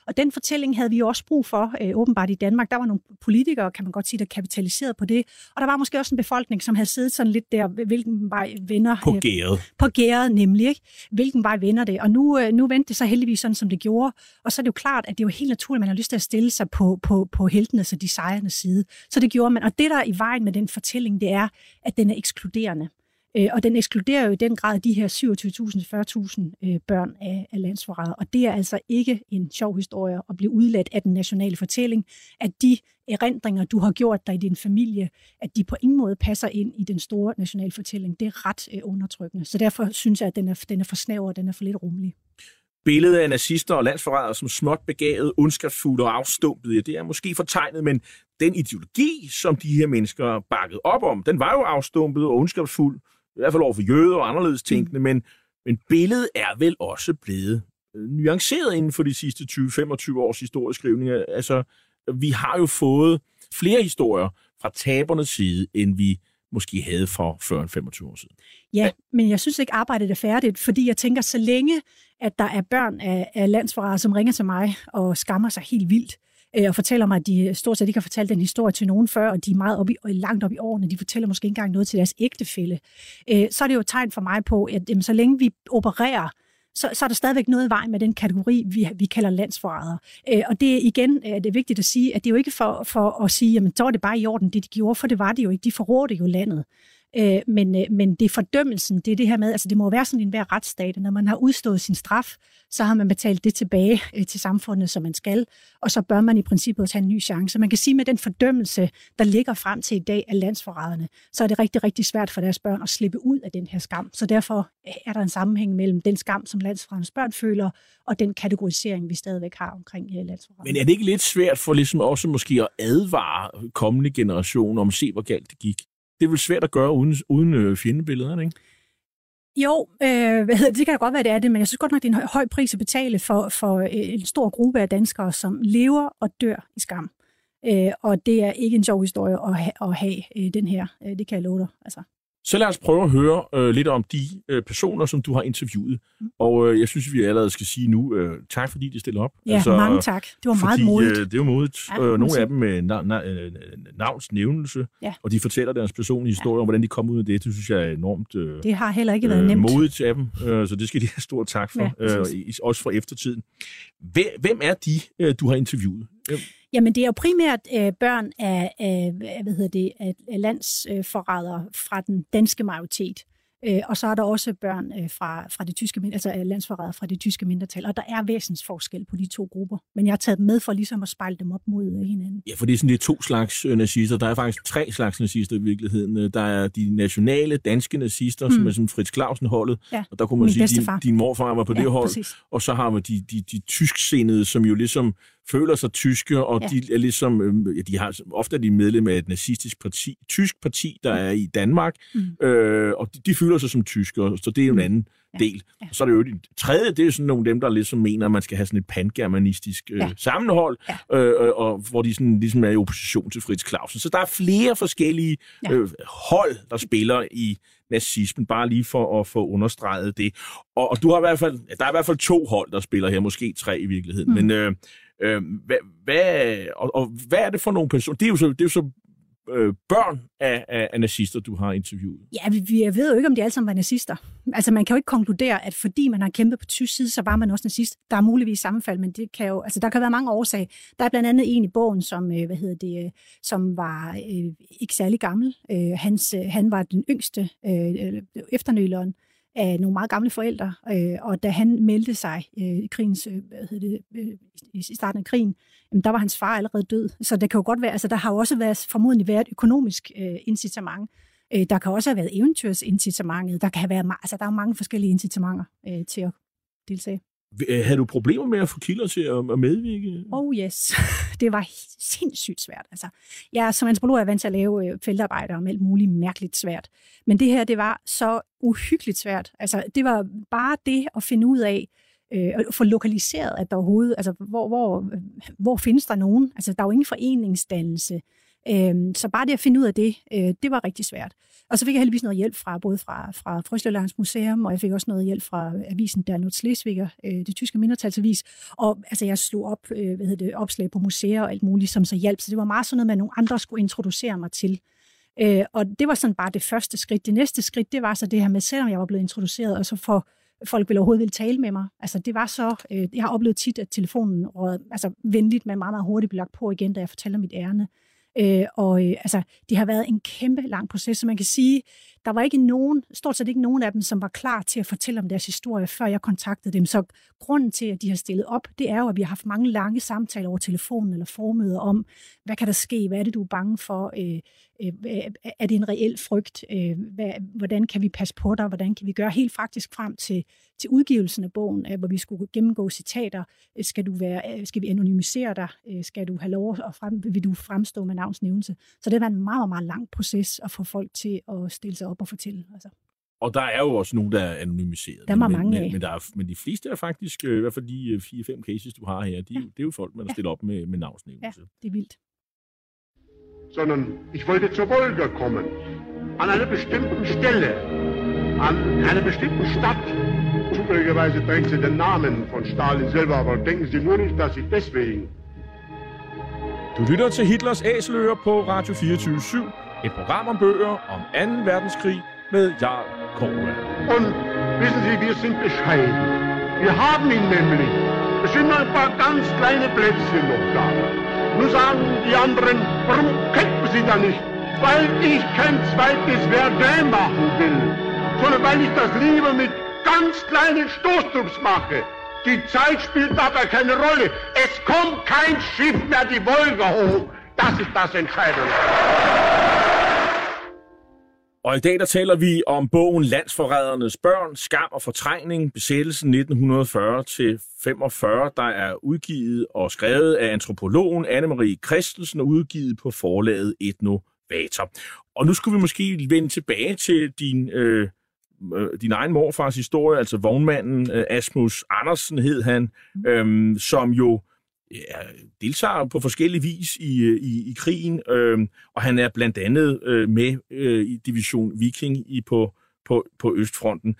Og den fortælling havde vi også brug for, øh, åbenbart i Danmark. Der var nogle politikere, kan man godt sige, der kapitaliserede på det. Og der var måske også en befolkning, som havde siddet sådan lidt der, hvilken vej vender... På gæret. Øh, på gæret, nemlig. Ikke? Hvilken vej vender det? Og nu, øh, nu vendte det så heldigvis sådan, som det gjorde. Og så er det jo klart, at det er jo helt naturligt, at man har lyst til at stille sig på, på, på heltenes og de sejrende side. Så det gjorde man. Og det, der er i vejen med den fortælling, det er, at den er ekskluderende. Øh, og den ekskluderer jo i den grad de her 27.000-40.000 øh, børn af, af landsforræder. Og det er altså ikke en sjov historie at blive udladt af den nationale fortælling, at de erindringer, du har gjort dig i din familie, at de på ingen måde passer ind i den store nationale fortælling. Det er ret øh, undertrykkende. Så derfor synes jeg, at den er, den er for snæver, og den er for lidt rummelig. Billedet af nazister og landsforrædere som småt begavet, ondskabsfulde og afstumpede, det er måske fortegnet, men den ideologi, som de her mennesker bakkede op om, den var jo afstumpet og ondskabsfuld, i hvert fald over for jøder og anderledes tænkende, mm. men, men billedet er vel også blevet øh, nuanceret inden for de sidste 20-25 års historieskrivning. Altså, vi har jo fået flere historier fra tabernes side, end vi måske havde for 40-25 år siden. Ja, men jeg synes ikke, arbejdet er færdigt, fordi jeg tænker, så længe at der er børn af, af landsforrædere, som ringer til mig og skammer sig helt vildt, øh, og fortæller mig, at de stort set ikke har fortalt den historie til nogen før, og de er meget op i, øh, langt op i årene, de fortæller måske ikke engang noget til deres ægtefælle, øh, så er det jo et tegn for mig på, at jamen, så længe vi opererer så, så er der stadigvæk noget i vej med den kategori, vi, vi kalder landsforræder. Øh, og det er igen øh, det er vigtigt at sige, at det er jo ikke for, for at sige, jamen så var det bare i orden, det de gjorde, for det var det jo ikke. De forrådte jo landet. Øh, men, øh, men det er fordømmelsen, det er det her med, altså det må være sådan en hver retsstat, når man har udstået sin straf, så har man betalt det tilbage øh, til samfundet, som man skal, og så bør man i princippet også have en ny chance. Man kan sige, med den fordømmelse, der ligger frem til i dag af landsforræderne, så er det rigtig, rigtig svært for deres børn at slippe ud af den her skam. Så derfor øh, er der en sammenhæng mellem den skam, som landsforrædernes børn føler, og den kategorisering, vi stadigvæk har omkring øh, landsforræderne. Men er det ikke lidt svært for ligesom også måske at advare kommende generationer om, se hvor galt det gik? Det er vel svært at gøre uden, uden øh, fjendebilleder, ikke? Jo, øh, hvad hedder, det kan da godt være, det er det, men jeg synes godt nok, det er en høj pris at betale for, for øh, en stor gruppe af danskere, som lever og dør i skam. Øh, og det er ikke en sjov historie at, ha- at have øh, den her. Øh, det kan jeg love dig. Altså. Så lad os prøve at høre øh, lidt om de øh, personer, som du har interviewet. Og øh, jeg synes, vi allerede skal sige nu, øh, tak fordi de stiller op. Ja, altså, mange tak. Det var fordi, meget modigt. Øh, det var modigt. Ja, øh, nogle af dem med na- na- øh, navnsnævnelse, ja. og de fortæller deres personlige historie ja. om, hvordan de kom ud af det. Det synes jeg er enormt øh, Det har heller ikke været øh, nemt. modigt af dem, øh, så det skal de have stor tak for. Ja, øh, også for eftertiden. Hvem er de, øh, du har interviewet? Jamen, det er jo primært øh, børn af, af, hvad hedder det, af, landsforrædere fra den danske majoritet. Øh, og så er der også børn øh, fra, fra det tyske, altså landsforrædere fra det tyske mindretal. Og der er væsensforskel på de to grupper. Men jeg har taget dem med for ligesom at spejle dem op mod øh, hinanden. Ja, for det er sådan, det er to slags øh, nazister. Der er faktisk tre slags nazister i virkeligheden. Øh, der er de nationale danske nazister, mm. som er sådan Fritz Clausen-holdet. Ja, og der kunne man sige, at din, din morfar var på ja, det hold. Præcis. Og så har man de, de, de tysksindede, som jo ligesom føler sig tyske, og ja. de er ligesom, øh, ja, de har, ofte er de medlem af et nazistisk parti, tysk parti, der er i Danmark, mm. øh, og de, de føler sig som tyskere, så det er jo en mm. anden ja. del. Ja. Og så er det jo det tredje, det er sådan nogle af dem, der ligesom mener, at man skal have sådan et pangermanistisk øh, ja. sammenhold, ja. Øh, øh, og hvor de sådan, ligesom er i opposition til Fritz Clausen. Så der er flere forskellige ja. øh, hold, der spiller i nazismen, bare lige for at få understreget det. Og, og du har i hvert fald, der er i hvert fald to hold, der spiller her, måske tre i virkeligheden, mm. men øh, Øh, hvad, hvad, og, og hvad er det for nogle personer? Det er jo så, det er jo så øh, børn af, af, af nazister, du har interviewet? Ja, vi, vi ved jo ikke, om de alle sammen var nazister. Altså, man kan jo ikke konkludere, at fordi man har kæmpet på tysk side, så var man også nazist. Der er muligvis sammenfald, men det kan jo, altså, der kan være mange årsager. Der er blandt andet en i bogen, som, øh, hvad hedder det, øh, som var øh, ikke særlig gammel. Øh, hans, øh, han var den yngste øh, øh efternøleren af nogle meget gamle forældre, øh, og da han meldte sig øh, i krigens, øh, hvad hedder det, øh, i starten af krigen, jamen, der var hans far allerede død. Så det kan jo godt være, altså der har jo også været, formodentlig været et økonomisk øh, incitament. Øh, der kan også have været eventyrsincitamentet. Der kan have været, altså der er mange forskellige incitamenter øh, til at deltage. Øh, havde du problemer med at få kilder til at medvirke? Oh yes, det var sindssygt svært. Altså, jeg som antropolog er vant til at lave øh, feltarbejder om alt muligt mærkeligt svært. Men det her, det var så uhyggeligt svært. Altså, det var bare det at finde ud af, øh, at få lokaliseret, at der overhovedet, altså, hvor, hvor, øh, hvor findes der nogen? Altså, der er jo ingen foreningsdannelse. Øh, så bare det at finde ud af det, øh, det var rigtig svært. Og så fik jeg heldigvis noget hjælp fra både fra, fra Frøslølands Museum, og jeg fik også noget hjælp fra avisen Der Schleswiger, øh, det tyske mindretalsavis. Og altså, jeg slog op, øh, hvad hedder det, opslag på museer og alt muligt, som så hjalp. Så det var meget sådan noget, man nogle andre skulle introducere mig til. Øh, og det var sådan bare det første skridt. Det næste skridt, det var så det her med, selvom jeg var blevet introduceret, og så for folk ville overhovedet ville tale med mig. Altså, det var så, øh, jeg har oplevet tit, at telefonen råd, altså, venligt, men meget, meget hurtigt blev lagt på igen, da jeg fortalte mit ærne. Øh, og øh, altså, det har været en kæmpe lang proces, så man kan sige, der var ikke nogen, stort set ikke nogen af dem, som var klar til at fortælle om deres historie, før jeg kontaktede dem. Så grunden til, at de har stillet op, det er jo, at vi har haft mange lange samtaler over telefonen eller formøder om, hvad kan der ske, hvad er det, du er bange for, øh, øh, er det en reel frygt, øh, hvad, hvordan kan vi passe på dig, hvordan kan vi gøre, helt faktisk frem til, til udgivelsen af bogen, øh, hvor vi skulle gennemgå citater, øh, skal, du være, øh, skal vi anonymisere dig, øh, skal du have lov at frem, vil du fremstå med navnsnævnelse. Så det var en meget, meget lang proces at få folk til at stille sig op og fortælle. Altså. Og der er jo også nogen, der er anonymiseret. Der er men, mange men, af. Men, der er, men de fleste er faktisk, øh, i hvert fald de 4-5 cases, du har her, de, ja. det er jo folk, man har stillet op med, med navnsnævnelse. Ja, det er vildt. Sondern ich wollte zur Wolga kommen. An einer bestimmten Stelle. An einer bestimmten Stadt. Zufälligerweise trägt sie den Namen von Stalin selber, aber denken Sie nur nicht, dass ich deswegen Du lytter til Hitlers Æseløer på Radio 24 Et program om bøger om 2. verdenskrig med Jarl Korva. Und wissen Sie, wir sind bescheiden. Wir haben ihn nämlich. Es sind nur ein paar ganz kleine Plätzchen noch da. Nun sagen die anderen, warum kämpfen Sie da nicht? Weil ich kein zweites Verdun machen will, sondern weil ich das lieber mit ganz kleinen Stoßdrucks mache. Die Zeit spielt dabei keine Rolle. Es kommt kein Schiff mehr die Wolga hoch. Das ist das Entscheidende. Og i dag der taler vi om bogen Landsforrædernes børn, skam og fortrængning, besættelsen 1940-45, der er udgivet og skrevet af antropologen Anne-Marie Christensen og udgivet på forlaget Etnovator. Og nu skulle vi måske vende tilbage til din, øh, din egen morfars historie, altså vognmanden øh, Asmus Andersen hed han, øh, som jo ja, deltager på forskellige vis i, øh, i, i krigen, øh, og han er blandt andet øh, med øh, i Division Viking i på, på, på Østfronten.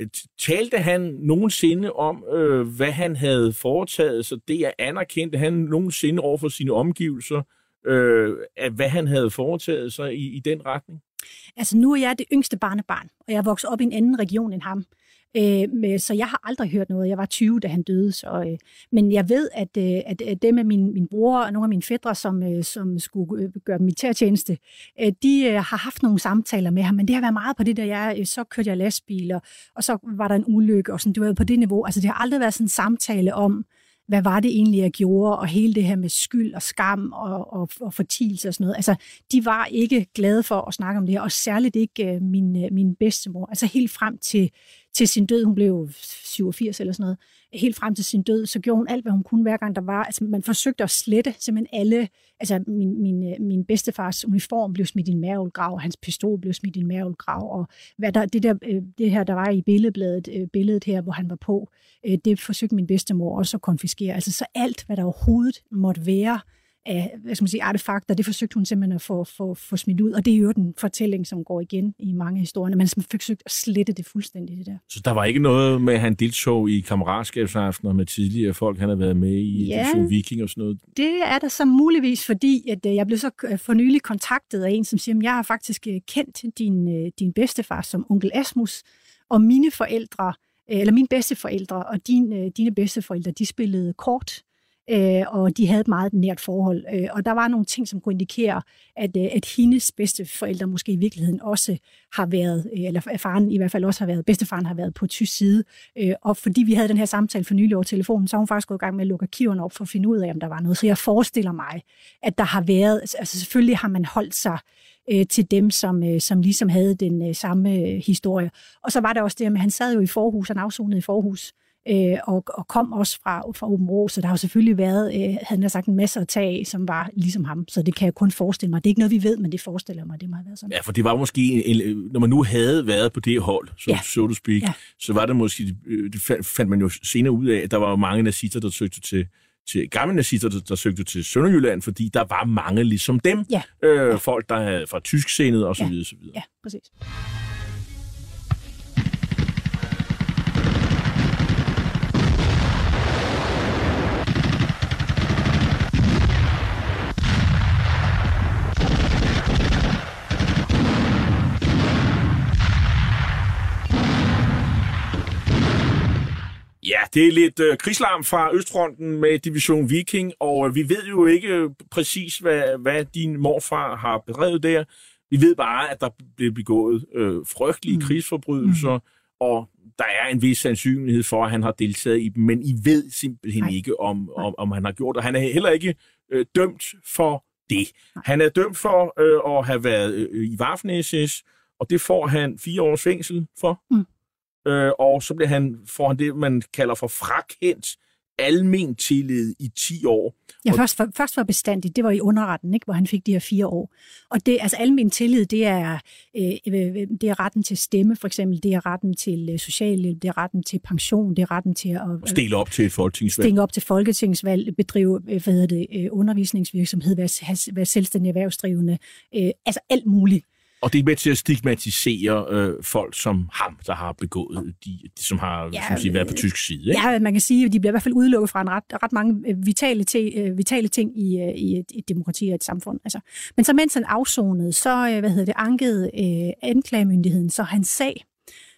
Øh, talte han nogensinde om, øh, hvad han havde foretaget sig? Det er anerkendte han nogensinde over for sine omgivelser, øh, at hvad han havde foretaget sig i, i den retning? Altså nu er jeg det yngste barnebarn, og jeg er vokset op i en anden region end ham. Øh, så jeg har aldrig hørt noget. Jeg var 20, da han døde. Så, øh, men jeg ved, at, øh, at, at dem af min, min bror og nogle af mine fædre, som, øh, som skulle øh, gøre militærtjeneste, øh, de øh, har haft nogle samtaler med ham, men det har været meget på det der, jeg, øh, så kørte jeg lastbil, og så var der en ulykke, og sådan, det var på det niveau. Altså det har aldrig været sådan en samtale om, hvad var det egentlig, jeg gjorde, og hele det her med skyld og skam og, og, og fortielse og sådan noget. Altså, de var ikke glade for at snakke om det her, og særligt ikke øh, min, øh, min bedstemor. Altså helt frem til, til sin død, hun blev 87 eller sådan noget, helt frem til sin død, så gjorde hun alt, hvad hun kunne hver gang der var. Altså, man forsøgte at slette simpelthen alle, altså min, min, øh, min bedstefars uniform blev smidt i en mærvelgrav, hans pistol blev smidt i en mærvelgrav, og hvad der, det, der, øh, det her, der var i billedbladet, øh, billedet her, hvor han var på, det forsøgte min bedstemor også at konfiskere. Altså så alt, hvad der overhovedet måtte være af hvad skal man sige, artefakter. Det forsøgte hun simpelthen at få, få, få smidt ud, og det er jo den fortælling, som går igen i mange historier. Man har forsøgt at slette det fuldstændig, det der. Så der var ikke noget med, at han deltog i kammeratskabsaftener med tidligere folk, han har været med i Ja. ja. Viking og sådan noget? Det er der så muligvis, fordi at øh, jeg blev så øh, for nylig kontaktet af en, som siger, at jeg har faktisk øh, kendt din, din bedstefar som onkel Asmus, og mine forældre, eller mine bedsteforældre og din, dine bedsteforældre, de spillede kort, øh, og de havde et meget nært forhold. Øh, og der var nogle ting, som kunne indikere, at, øh, at hendes bedsteforældre måske i virkeligheden også har været, øh, eller faren i hvert fald også har været, bedstefaren har været på tysk side. Øh, og fordi vi havde den her samtale for nylig over telefonen, så har hun faktisk gået i gang med at lukke arkiverne op for at finde ud af, om der var noget. Så jeg forestiller mig, at der har været, altså, altså selvfølgelig har man holdt sig øh, til dem, som, øh, som ligesom havde den øh, samme øh, historie. Og så var der også det, at han sad jo i forhus, han afsonede i forhus, øh, og, og kom også fra, fra Åben Rå, så der har jo selvfølgelig været, øh, havde han sagt, en masse at tage af, som var ligesom ham. Så det kan jeg kun forestille mig. Det er ikke noget, vi ved, men det forestiller mig, det må have været sådan. Ja, for det var måske, en, en- når man nu havde været på det hold, så, Ja. ja. so to speak, Ja. ja. så var det måske, øh, det fandt, man jo senere ud af, at der var mange nazister, der søgte til, til gamle nazister, der, der søgte til Sønderjylland, fordi der var mange ligesom dem. Ja. Øh, folk, der havde fra tysk scenet og så Ja. så videre. Ja, præcis. Ja, det er lidt øh, krigslarm fra Østfronten med Division Viking, og øh, vi ved jo ikke øh, præcis, hvad, hvad din morfar har bedrevet der. Vi ved bare, at der blev begået øh, frygtelige mm. krigsforbrydelser, mm. og der er en vis sandsynlighed for, at han har deltaget i dem, men I ved simpelthen Nej. ikke, om, om, om han har gjort det. Han er heller ikke øh, dømt for det. Han er dømt for øh, at have været øh, i Waffen-SS, og det får han fire års fængsel for. Mm. Øh, og så bliver han, får han det, man kalder for frakendt almen tillid i 10 år. Ja, først, for, først var bestandigt, det var i underretten, ikke, hvor han fik de her fire år. Og det, altså almen tillid, det er, øh, øh, det er retten til stemme, for eksempel, det er retten til øh, socialhjælp, det er retten til pension, det er retten til at øh, stille op til et folketingsvalg. stænge op til folketingsvalg, bedrive øh, hvad hedder det, øh, undervisningsvirksomhed, være, være selvstændig erhvervsdrivende, øh, altså alt muligt. Og det er med til at stigmatisere øh, folk som ham, der har begået, de, de som har Ja, som siger, været på tysk side. Ikke? Ja, man kan sige, at de bliver i hvert fald udelukket fra en ret, ret mange øh, vitale, te, øh, vitale ting i, øh, i et, et demokrati og et samfund. Altså. Men så mens han afsonede, så hvad hedder det, ankede øh, anklagemyndigheden så hans sag.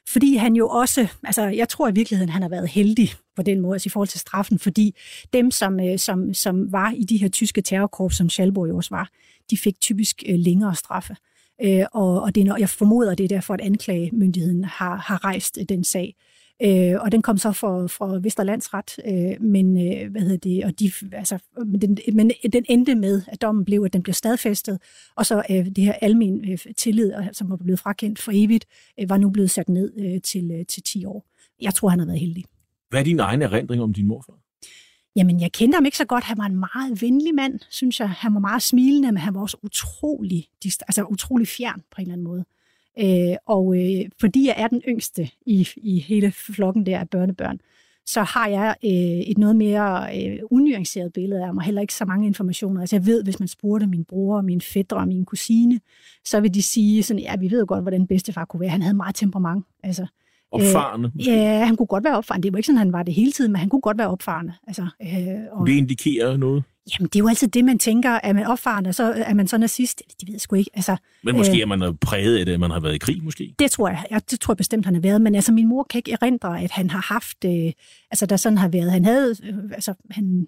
Fordi han jo også, altså jeg tror i virkeligheden, han har været heldig på den måde, altså i forhold til straffen, fordi dem, som, som, som var i de her tyske terrorkorps, som Schalburg jo også var, de fik typisk længere straffe. Øh, og, og det er, når- jeg formoder, det er derfor, at anklagemyndigheden har, har rejst øh, den sag. Øh, og den kom så fra, fra Vesterlandsret, øh, men øh, hvad hedder det, og de, altså, men, den, men den endte med, at dommen blev, at den blev stadfæstet, og så øh, det her almen øh, tillid, som var blevet frakendt for evigt, øh, var nu blevet sat ned øh, til, øh, til 10 år. Jeg tror, han har været heldig. Hvad er din egen erindring om din morfar? Jamen, jeg kendte ham ikke så godt. Han var en meget venlig mand, synes jeg. Han var meget smilende, men han var også utrolig, altså utrolig fjern på en eller anden måde. Øh, og øh, fordi jeg er den yngste i, i hele flokken der af børnebørn, så har jeg øh, et noget mere øh, unuanceret billede af ham, og heller ikke så mange informationer. Altså jeg ved, hvis man spurgte min bror, min fætter og min kusine, så vil de sige sådan, ja, vi ved jo godt, hvordan bedstefar kunne være. Han havde meget temperament. Altså, Opfarende? måske? ja, han kunne godt være opfarende. Det var ikke sådan, han var det hele tiden, men han kunne godt være opfarende. Altså, øh, og, det indikere noget? Jamen, det er jo altid det, man tænker. Er man opfarende, så er man så nazist? Det ved jeg sgu ikke. Altså, Men måske Øh. er man præget af det, at man har været i krig, måske? det tror jeg, jeg, det tror jeg bestemt, han har været. Men altså, min mor kan ikke erindre, at han har haft, øh, altså der sådan har været. Han havde, øh, altså han,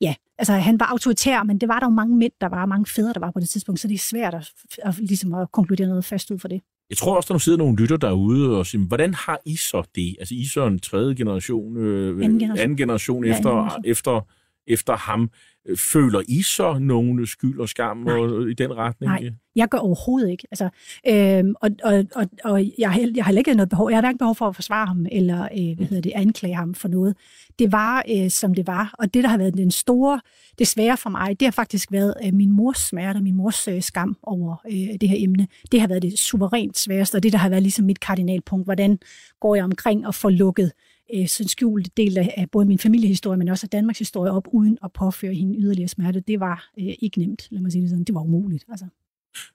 ja, altså han var autoritær, men det var der jo mange mænd, der var, mange fædre, der var på det tidspunkt, så det er svært at, at, ligesom at konkludere noget fast ud for det. Jeg tror også, der sidder nogle lytter derude og siger, hvordan har I så det? Altså, I så en tredje generation, øh, Anden generation. anden generation Ja, efter, anden generation. efter, efter ham. Øh, Føler I så nogen skyld og skam Nej. og, i den retning? Nej. Jeg gør overhovedet ikke. Altså, øhm, og, og, og, og jeg, har, jeg har ikke noget behov. Jeg har hverken behov for at forsvare ham eller øh, hvad hedder det, anklage ham for noget. Det var, øh, som det var. Og det, der har været den store, det svære for mig, det har faktisk været øh, min mors smerte, min mors øh, skam over øh, det her emne. Det har været det suverænt sværeste, og det, der har været ligesom mit kardinalpunkt. Hvordan går jeg omkring og får lukket øh, sådan skjult del af, både min familiehistorie, men også af Danmarks historie op, uden at påføre hende yderligere smerte. Det var øh, ikke nemt, lad mig sige det sådan. Det var umuligt. Altså.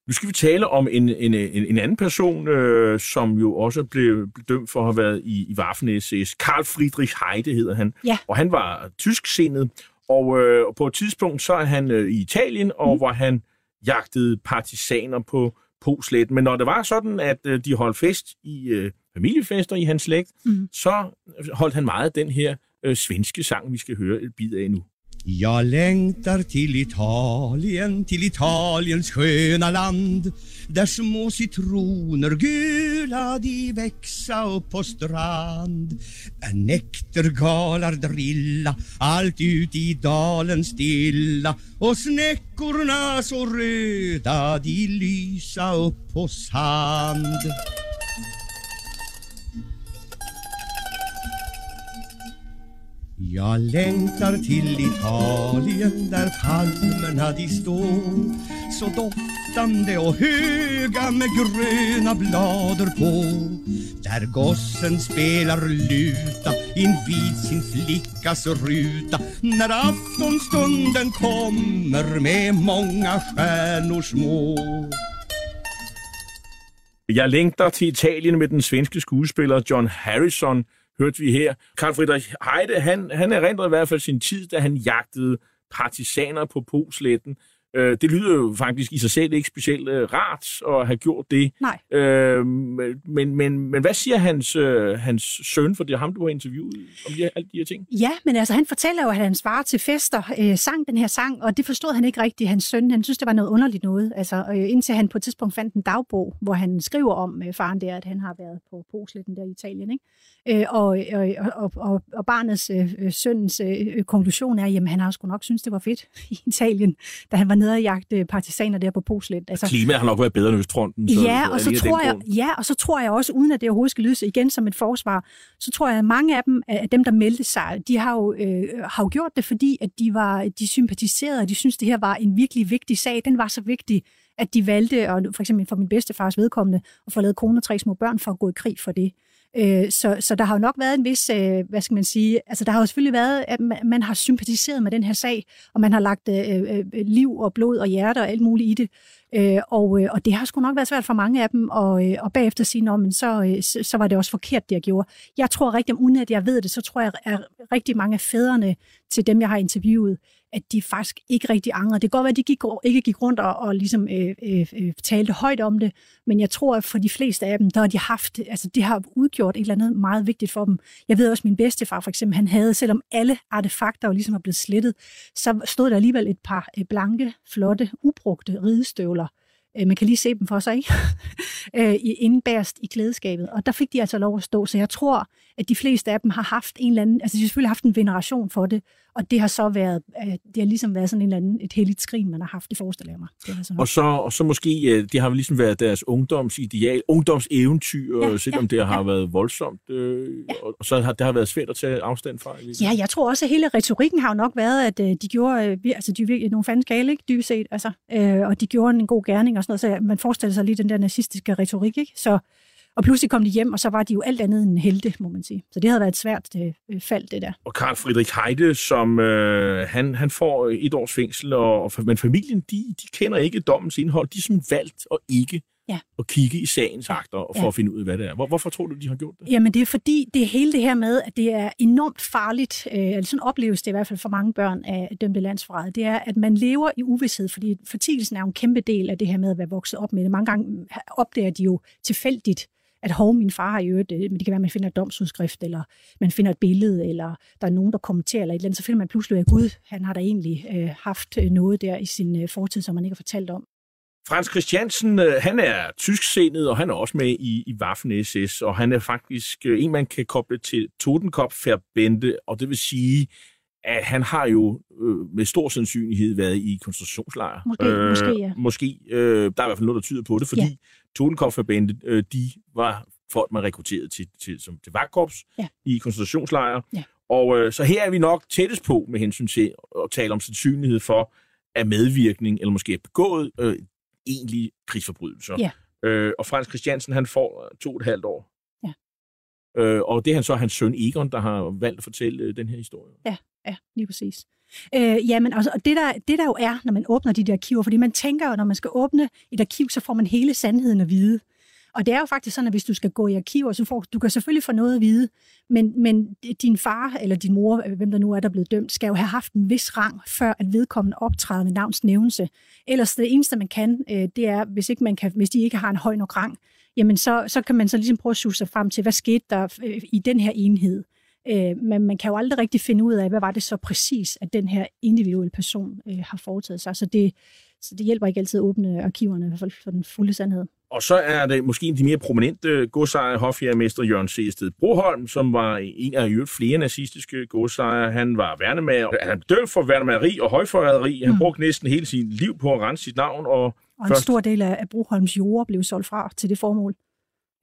Nu skal vi tale om en, en, en, en anden person, øh, som jo også blev, blev dømt for at have været i, i Waffen-SS. Karl Friedrich Heide hedder han. Ja. Og han var tysksindet, og øh, på et tidspunkt så er han øh, i Italien, og mm. hvor han jagtede partisaner på Poslet. Men når det var sådan, at øh, de holdt fest i øh, familiefester i hans slægt, mm. så holdt han meget den her øh, svenske sang, vi skal høre et bid af nu. Jag längtar till Italien, till Italiens sköna land Där små citroner gula de växa upp på strand Näktergalar drilla allt ut i dalen stilla Och snäckorna så röda de lysa upp på sand Jag längtar till Italien där palmerna de står Så doftande och höga med gröna blader på. Där gossen spelar luta invid sin flickas ruta. När aftonstunden kommer med många stjärnor små. Jeg længter til Italien med den svenske skuespiller John Harrison, hørte vi her. Karl Friedrich Heide, han, han erindrede i hvert fald sin tid, da han jagtede partisaner på Posletten. Øh, det lyder jo faktisk i sig selv ikke specielt øh, rart at have gjort det. Nej. Øh, men, men, men hvad siger hans, øh, hans søn, for det er ham, du har interviewet om de, alle de her ting? Ja, men altså han fortæller jo, at hans far til fester øh, sang den her sang, og det forstod han ikke rigtigt, hans søn. Han synes, det var noget underligt noget. Altså, øh, indtil han på et tidspunkt fandt en dagbog, hvor han skriver om øh, faren der, at han har været på Posletten der i Italien. Ikke? Øh, og, og, og, og, og barnets øh, søns øh, konklusion er, at han har sgu nok synes det var fedt i Italien, da han var nede og jagte partisaner der på Poslet. Altså, Klimaet har nok været bedre end Østfronten. Så ja, og så tror jeg, ja, og så tror jeg også, uden at det overhovedet skal lyde igen som et forsvar, så tror jeg, at mange af dem, af dem der meldte sig, de har jo, øh, har jo gjort det, fordi at de, var, de sympatiserede, og de synes det her var en virkelig vigtig sag. Den var så vigtig, at de valgte, og for eksempel for min bedstefars vedkommende, at få lavet kone og tre små børn for at gå i krig for det. Øh, så, så der har jo nok været en vis, øh, hvad skal man sige, altså der har jo selvfølgelig været, at man har sympatiseret med den her sag, og man har lagt øh, øh liv og blod og hjerte og alt muligt i det. Øh, og, øh, og det har sgu nok været svært for mange af dem, og, og bagefter sige, Nå, men så, så, så var det også forkert, det jeg gjorde. Jeg tror rigtig, uden at jeg ved det, så tror jeg, at rigtig mange af fædrene til dem, jeg har interviewet, at de faktisk ikke rigtig angrer. Det kan godt være, at de gik, ikke gik rundt og, og ligesom, øh, øh, øh, talte højt om det, men jeg tror, at for de fleste af dem, der har de haft, altså det har udgjort et eller andet meget vigtigt for dem. Jeg ved også, at min bedstefar for eksempel, han havde, selvom alle artefakter jo ligesom er blevet slettet, så stod der alligevel et par øh, blanke, flotte, ubrugte ridestøvler, øh, man kan lige se dem for sig, ikke? inden bærst i klædeskabet. Og der fik de altså lov at stå. Så jeg tror, at de fleste af dem har haft en eller anden, altså de har selvfølgelig haft en veneration for det, og det har så været, det har ligesom været sådan en eller anden, et helligt skrin, man har haft, det forestiller jeg mig. Det og, så, og så måske, det har ligesom været deres ungdomsideal, ungdomseventyr, ja, selvom ja, det har ja. været voldsomt, øh, ja. og så har det har været svært at tage afstand fra. Ja, jeg tror også, at hele retorikken har jo nok været, at de gjorde, altså de virkelig nogle fandens gale, ikke, dybest set, altså, øh, og de gjorde en god gerning og sådan noget, så man forestiller sig lige den der nazistiske retorik, ikke? Så, og pludselig kom de hjem, og så var de jo alt andet end helte, må man sige. Så det havde været et svært øh, fald, det der. Og Karl Friedrich Heide, som øh, han, han får et års fængsel, og, og, men familien, de, de kender ikke dommens indhold. De er sådan valgt at ikke ja. at kigge i sagens akter og for ja. at finde ud af, hvad det er. Hvor, hvorfor tror du, de har gjort det? Jamen det er fordi, det er hele det her med, at det er enormt farligt, øh, eller sådan opleves det i hvert fald for mange børn af dømte landsforræd, det er, at man lever i uvidshed, fordi fortielsen er jo en kæmpe del af det her med at være vokset op med det. Mange gange opdager de jo tilfældigt, at hov, min far har jo det, men det kan være, at man finder et domsudskrift, eller man finder et billede, eller der er nogen, der kommenterer, eller et eller andet, så finder man pludselig, at gud, han har da egentlig øh, haft noget der i sin øh, fortid, som man ikke har fortalt om. Frans Christiansen, øh, han er tysksenet, og han er også med i, i Waffen-SS, og han er faktisk øh, en, man kan koble til Totenkopf-Verbände, og det vil sige, at han har jo øh, med stor sandsynlighed været i koncentrationslejre. Måske, øh, måske ja. Måske. Øh, der er i hvert fald noget, der tyder på det, fordi ja. Totenkopf-Verbände, øh, de var folk, man rekrutterede til, til, som, til vagtkorps ja. i koncentrationslejre. Ja. Og øh, så her er vi nok tættest på med hensyn til at tale om sandsynlighed for, at medvirkning, eller måske begået øh, egentlige krigsforbrydelser. Ja. Øh, og Frans Christiansen, han får to og et halvt år Øh, og det er han så hans søn Egon, der har valgt at fortælle øh, den her historie. Ja, ja, lige præcis. Øh, jamen, altså, og det der, det der jo er, når man åbner de der arkiver, fordi man tænker jo, når man skal åbne et arkiv, så får man hele sandheden at vide. Og det er jo faktisk sådan, at hvis du skal gå i arkiver, så får du kan selvfølgelig få noget at vide, men, men din far eller din mor, hvem der nu er, der er blevet dømt, skal jo have haft en vis rang, før at vedkommende optræder med navns nævnelse. Ellers det eneste, man kan, øh, det er, hvis, ikke man kan, hvis de ikke har en høj nok rang, jamen så, så kan man så ligesom prøve at suge sig frem til, hvad skete der øh, i den her enhed. Men man kan jo aldrig rigtig finde ud af, hvad var det så præcis, at den her individuelle person har foretaget sig. Så det, så det hjælper ikke altid at åbne arkiverne, i hvert fald for den fulde sandhed. Og så er det måske en af de mere prominente godsejer, hofjærmester Jørgen C. Sted Broholm, som var en af øvrigt flere nazistiske godsejer. Han var værnemager, han blev dømt for værnemageri og højforræderi. Han mm. brugte næsten hele sit liv på at rense sit navn. Og, og en først... stor del af Broholms jord blev solgt fra til det formål.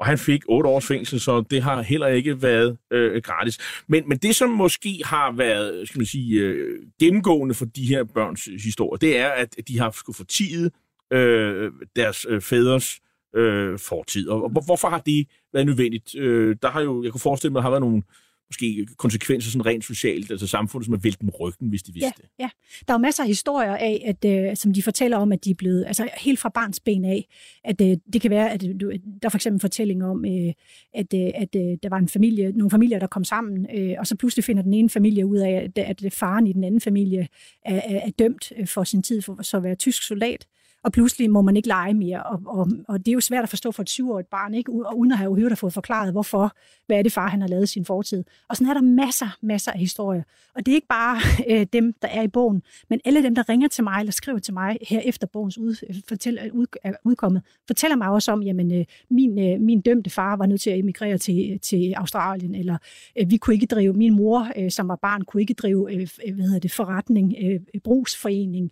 Og han fik otte års fængsel, så det har heller ikke været øh, gratis. Men, men det, som måske har været skal man sige, øh, gennemgående for de her børns historie, det er, at de har skulle fortide øh, deres øh, fædres øh, fortid. Og, og hvorfor har det været nødvendigt? Øh, der har jo, jeg kunne forestille mig, at der har været nogle måske konsekvenser sådan rent socialt, altså samfundet, som har vælt dem ryggen, hvis de vidste ja, Ja, der er jo masser af historier af, at, øh, som de fortæller om, at de er blevet, altså helt fra barns ben af, at øh, det kan være, at du, der er for eksempel en fortælling om, øh, at, øh, at øh, der var en familie, nogle familier, der kom sammen, øh, og så pludselig finder den ene familie ud af, at, at faren i den anden familie er, er, er dømt for sin tid for så at være tysk soldat og pludselig må man ikke lege mere. Og, og, og det er jo svært at forstå for et syvårigt barn, ikke? og uden at have hørt og fået forklaret, hvorfor, hvad er det far, han har lavet i sin fortid. Og sådan er der masser, masser af historier. Og det er ikke bare øh, dem, der er i bogen, men alle dem, der ringer til mig eller skriver til mig her efter bogens ud, øh, fortæl, øh, ud, er udkommet, fortæller mig også om, jamen øh, min, øh, min dømte far var nødt til at emigrere til, til Australien, eller øh, vi kunne ikke drive, min mor, øh, som var barn, kunne ikke drive øh, øh hvad hedder det, forretning, øh, brugsforening,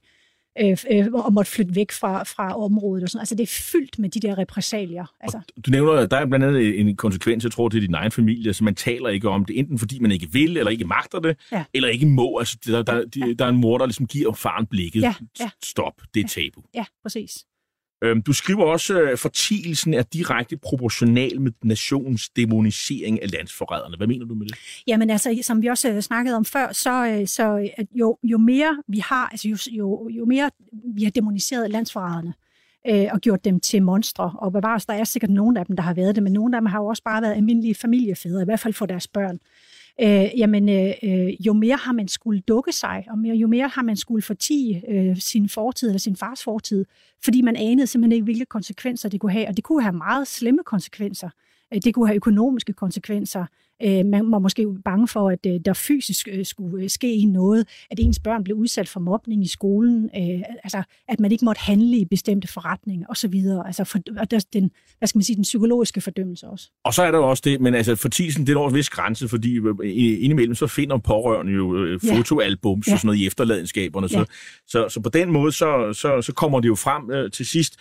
øh, øh, og måtte flytte væk fra, fra området. Og sådan. Altså, det er fyldt med de der repressalier. Altså. du nævner, at der er blandt andet en konsekvens, jeg tror, til din egen familie, så man taler ikke om det, enten fordi man ikke vil, eller ikke magter det, ja. eller ikke må. Altså, der, der, ja. der er en mor, der ligesom giver faren blikket. Ja. Ja. Stop, det er tabu. Ja, præcis. Øhm, du skriver også, øh, at fortielsen er direkte proportional med nationens demonisering af landsforræderne. Hvad mener du med det? Jamen altså, som vi også øh, snakkede om før, så, øh, så at jo, jo mere vi har, altså jo, jo, jo mere vi har demoniseret landsforræderne, øh, og gjort dem til monstre. Og bevares, der er sikkert nogen af dem, der har været det, men nogle af dem har jo også bare været almindelige familiefædre, i hvert fald for deres børn øh, jamen, øh, øh, jo mere har man skulle dukke sig, og mere, jo mere har man skulle fortige øh, sin fortid eller sin fars fortid, fordi man anede simpelthen ikke, hvilke konsekvenser det kunne have, og det kunne have meget slemme konsekvenser. Øh, det kunne have økonomiske konsekvenser. Øh, man var måske bange for, at øh, der fysisk skulle ske noget, at ens børn blev udsat for mobning i skolen, altså at man ikke måtte handle i bestemte forretninger osv. Altså for, og der, den, hvad skal man sige, den psykologiske fordømmelse også. Og så er der jo også det, men altså fortisen, det er en vis grænse, fordi indimellem så finder pårørende jo fotoalbums ja. og sådan noget i efterladenskaberne, ja. så, så, så på den måde, så, så, så kommer det jo frem til sidst.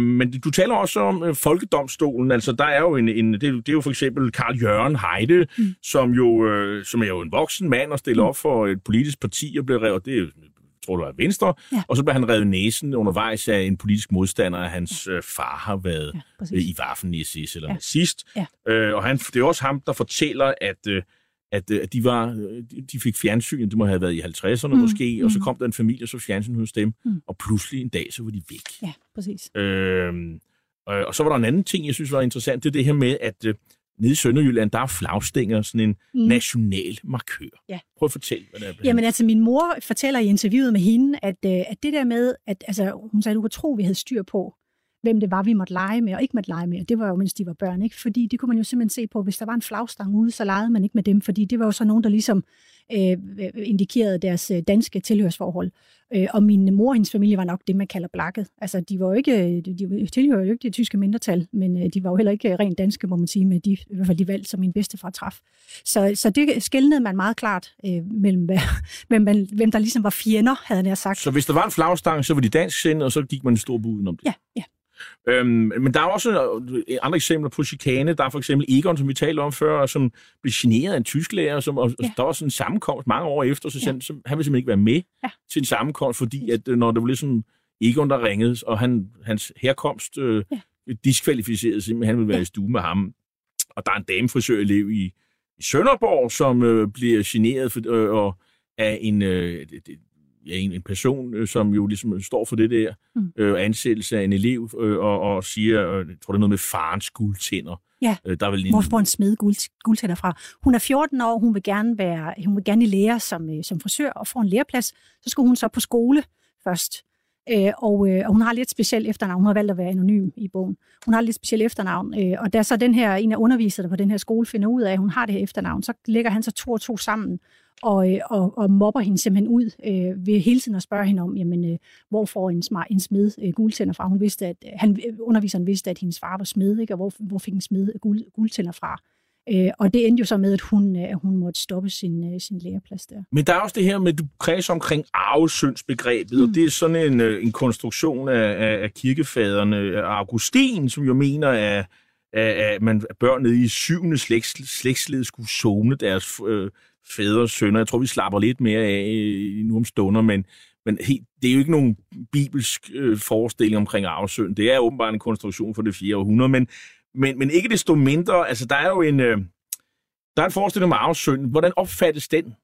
men du taler også om folkedomstolen, altså der er jo en, en det, det er jo for eksempel Karl Jørgen Heide, mm. som, jo, øh, som er jo en voksen mand og stiller mm. op for et politisk parti og bliver revet, det er tror du er Venstre, ja. og så bliver han revet næsen undervejs af en politisk modstander, at hans ja. øh, far har været ja, øh, i Waffen i SS eller ja. sidst. Ja. Øh, og han, det er også ham, der fortæller, at, øh, at, at de, var, de fik fjernsyn, det må have været i 50'erne mm. måske, og så mm. kom der en familie, så fjernsyn hos dem, mm. og pludselig en dag, så var de væk. Ja, præcis. Øh, Øh, og så var der en anden ting, jeg synes var interessant, det er det her med, at nede i Sønderjylland, der er flagstænger sådan en mm. national markør. Ja. Prøv at fortælle, hvad det er. Jamen altså, min mor fortæller i interviewet med hende, at, øh, at det der med, at altså, hun sagde, du kunne tro, vi havde styr på, hvem det var, vi måtte lege med og ikke måtte lege med. Det var jo, mens de var børn, ikke? Fordi det kunne man jo simpelthen se på, hvis der var en flagstang ude, så legede man ikke med dem, fordi det var jo så nogen, der ligesom øh, indikerede deres øh, danske tilhørsforhold. Øh, og min mor og hendes familie var nok det, man kalder blakket. Altså, de var jo ikke, de tilhører jo ikke det tyske mindretal, men øh, de var jo heller ikke rent danske, må man sige, med de, i hvert fald de valg, som min bedstefar traf. Så, så det skældnede man meget klart øh, mellem, hvad, hvem, hvem der ligesom var fjender, havde jeg sagt. Så hvis der var en flagstang, så var de dansk sind, og så gik man en stor bud om det? Ja, ja. Øhm, men der er også øh, andre eksempler på chikane. Der er for eksempel Egon, som vi talte om før, som blev generet af en tysklærer, som, og ja. der var sådan en sammenkomst mange år efter, så, ja. så han ville simpelthen ikke være med ja. til en sammenkomst, fordi at, øh, når det var ligesom Egon, der ringede, og han, hans herkomst øh, ja. diskvalificerede simpelthen, han ville være ja. i stue med ham. og der er en damefrisørelev i, i Sønderborg, som øh, bliver generet for, øh, og af en, øh, ja, en, en person, øh, som jo ligesom står for det der mm. øh, ansættelse af en elev, øh, og, og siger, øh, jeg tror det er noget med farens guldtænder. Ja, Øh, der er vel en, hvor får en smed guld, guldtænder fra. Hun er 14 år, hun vil gerne være, hun vil gerne lære som, øh, som frisør og få en læreplads. Så skulle hun så på skole først. Øh, og, øh, og hun har lidt specielt efternavn. Hun har valgt at være anonym i bogen. Hun har lidt specielt efternavn. Øh, og da så den her, en af underviserne på den her skole finder ud af, at hun har det her efternavn, så lægger han så to og to sammen og, øh, og, og mobber hende simpelthen ud øh, ved hele tiden at spørge hende om, jamen, øh, hvor får en, smar, en smed øh, guldtænder fra? Hun vidste, at, øh, han, øh, underviseren vidste, at hendes far var smed, ikke? og hvor, hvor fik en smed guld, guldtænder fra? Øh, og det endte jo så med, at hun, øh, at hun måtte stoppe sin, øh, sin læreplads der. Men der er også det her med, at du kredser omkring arvesyndsbegrebet, mm. og det er sådan en, øh, en konstruktion af, af, af kirkefaderne. Augustin, som jo mener, at, at, at man børn nede i syvende slægts, slægtsled skulle zone deres øh, fædre sønner. Jeg tror, vi slapper lidt mere af øh, nu om stunder, men, men helt, det er jo ikke nogen bibelsk øh, forestilling omkring arvesynd. Det er åbenbart en konstruktion for det 4. århundrede, men, men, men ikke desto mindre, altså der er jo en, øh, der er en forestilling om arvesynd. Hvordan opfattes den?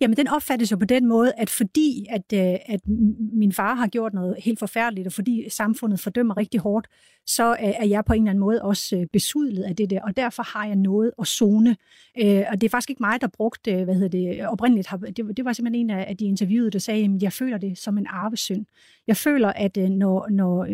Jamen, den opfattes jo på den måde, at fordi at, øh, at min far har gjort noget helt forfærdeligt, og fordi samfundet fordømmer rigtig hårdt, så øh, er jeg på en eller anden måde også øh, besudlet af det der, og derfor har jeg noget at zone. Og det er faktisk ikke mig, der brugte, hvad hedder det, oprindeligt, det var simpelthen en af de interviewede, der sagde, at jeg føler det som en arvesynd. Jeg føler, at når, når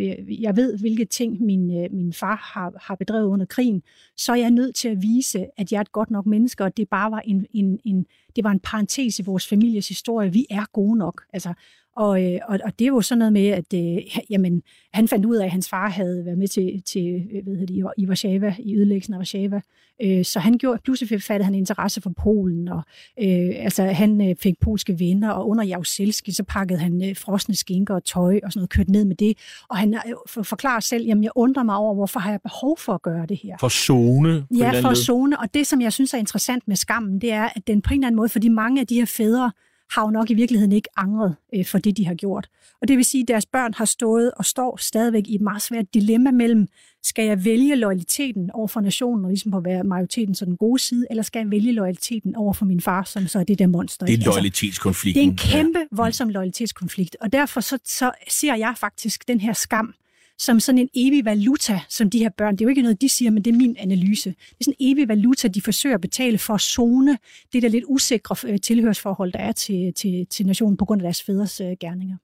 jeg ved, hvilke ting min, min far har, har bedrevet under krigen, så er jeg nødt til at vise, at jeg er et godt nok menneske, og det bare var en, en, en det var en parentes i vores families historie. Vi er gode nok. Altså, og, øh, og, og det er jo sådan noget med, at øh, jamen, han fandt ud af, at hans far havde været med til, til øh, hvad det, i Warszawa, i ødelæggelsen af Warszawa. Øh, så han gjorde, pludselig fattede han interesse for Polen, og øh, altså, han øh, fik polske venner, og under Jaruzelski, så pakkede han øh, frosne skinker og tøj og sådan noget, kørte ned med det. Og han øh, for, forklarer selv, jamen jeg undrer mig over, hvorfor har jeg behov for at gøre det her? For zone? Ja, for zone. Og det, som jeg synes er interessant med skammen, det er, at den på en eller anden måde, fordi mange af de her fædre, har jo nok i virkeligheden ikke angret øh, for det, de har gjort. Og det vil sige, at deres børn har stået og står stadigvæk i et meget svært dilemma mellem, skal jeg vælge loyaliteten over for nationen, og ligesom på at være majoriteten så den gode side, eller skal jeg vælge loyaliteten over for min far, som så er det der monster. Det er loyalitetskonflikten. Altså, det er en kæmpe, voldsom loyalitetskonflikt, og derfor så, så ser jeg faktisk den her skam, som sådan en evig valuta, som de her børn, det er jo ikke noget, de siger, men det er min analyse. Det er sådan en evig valuta, de forsøger at betale for at zone det der lidt usikre øh, tilhørsforhold, der er til, til, til nationen på grund af deres fædres uh, gerninger.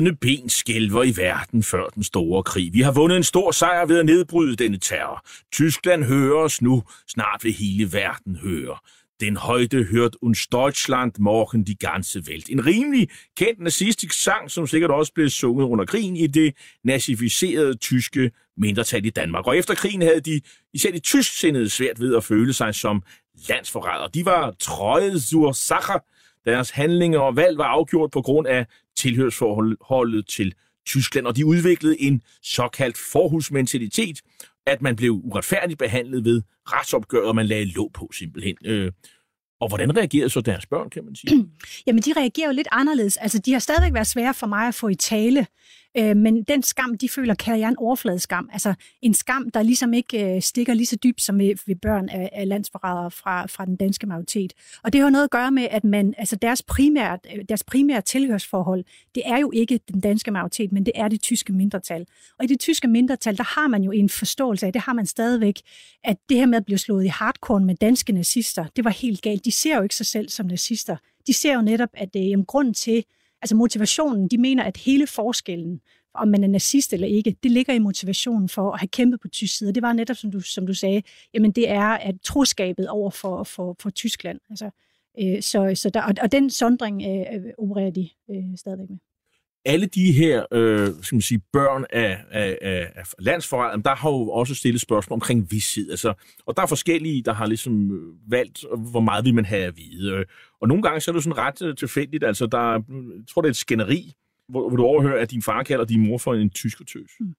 Rådne ben skælver i verden før den store krig. Vi har vundet en stor sejr ved at nedbryde denne terror. Tyskland hører os nu, snart vil hele verden høre. Den højde hørt uns Deutschland morgen die ganze Welt. En rimelig kendt nazistisk sang, som sikkert også blev sunget under krigen i det nazificerede tyske mindretal i Danmark. Og efter krigen havde de, især de tysksindede, svært ved at føle sig som landsforrædere. De var trøjet sur Sacher. Deres handlinger og valg var afgjort på grund af tilhørsforholdet til Tyskland, og de udviklede en såkaldt forhusmentalitet, at man blev uretfærdigt behandlet ved retsopgør, og man lagde låg på simpelthen. Øh, og hvordan reagerede så deres børn, kan man sige? Jamen, de reagerer jo lidt anderledes. Altså, de har stadigvæk været svære for mig at få i tale, Øh, men den skam, de føler, kalder jeg en overfladeskam. Altså en skam, der ligesom ikke øh, stikker lige så dybt som ved, ved børn af, af landsforrædere fra, fra den danske majoritet. Og det har noget at gøre med, at man, altså deres, primære, øh, deres primære tilhørsforhold, det er jo ikke den danske majoritet, men det er det tyske mindretal. Og i det tyske mindretal, der har man jo en forståelse af, det har man stadigvæk, at det her med at blive slået i hardcore med danske nazister, det var helt galt. De ser jo ikke sig selv som nazister. De ser jo netop, at øh, det er grunden til, Altså motivationen, de mener, at hele forskellen om man er nazist eller ikke, det ligger i motivationen for at have kæmpet på tysk side. Det var netop, som du, som du sagde, jamen det er at troskabet over for, for, for Tyskland. Altså, øh, så, så der, og, og den sondring øh, øh opererer de øh, stadigvæk med alle de her øh, skal man sige, børn af, af, af, af der har jo også stillet spørgsmål omkring vidshed. Altså, og der er forskellige, der har ligesom øh, valgt, hvor meget vil man have at vide. Øh, og nogle gange så er det sådan ret øh, tilfældigt. Altså, der, jeg tror, det er et skænderi, hvor, hvor du overhører, at din far kalder din mor for en tyskertøs. Mm.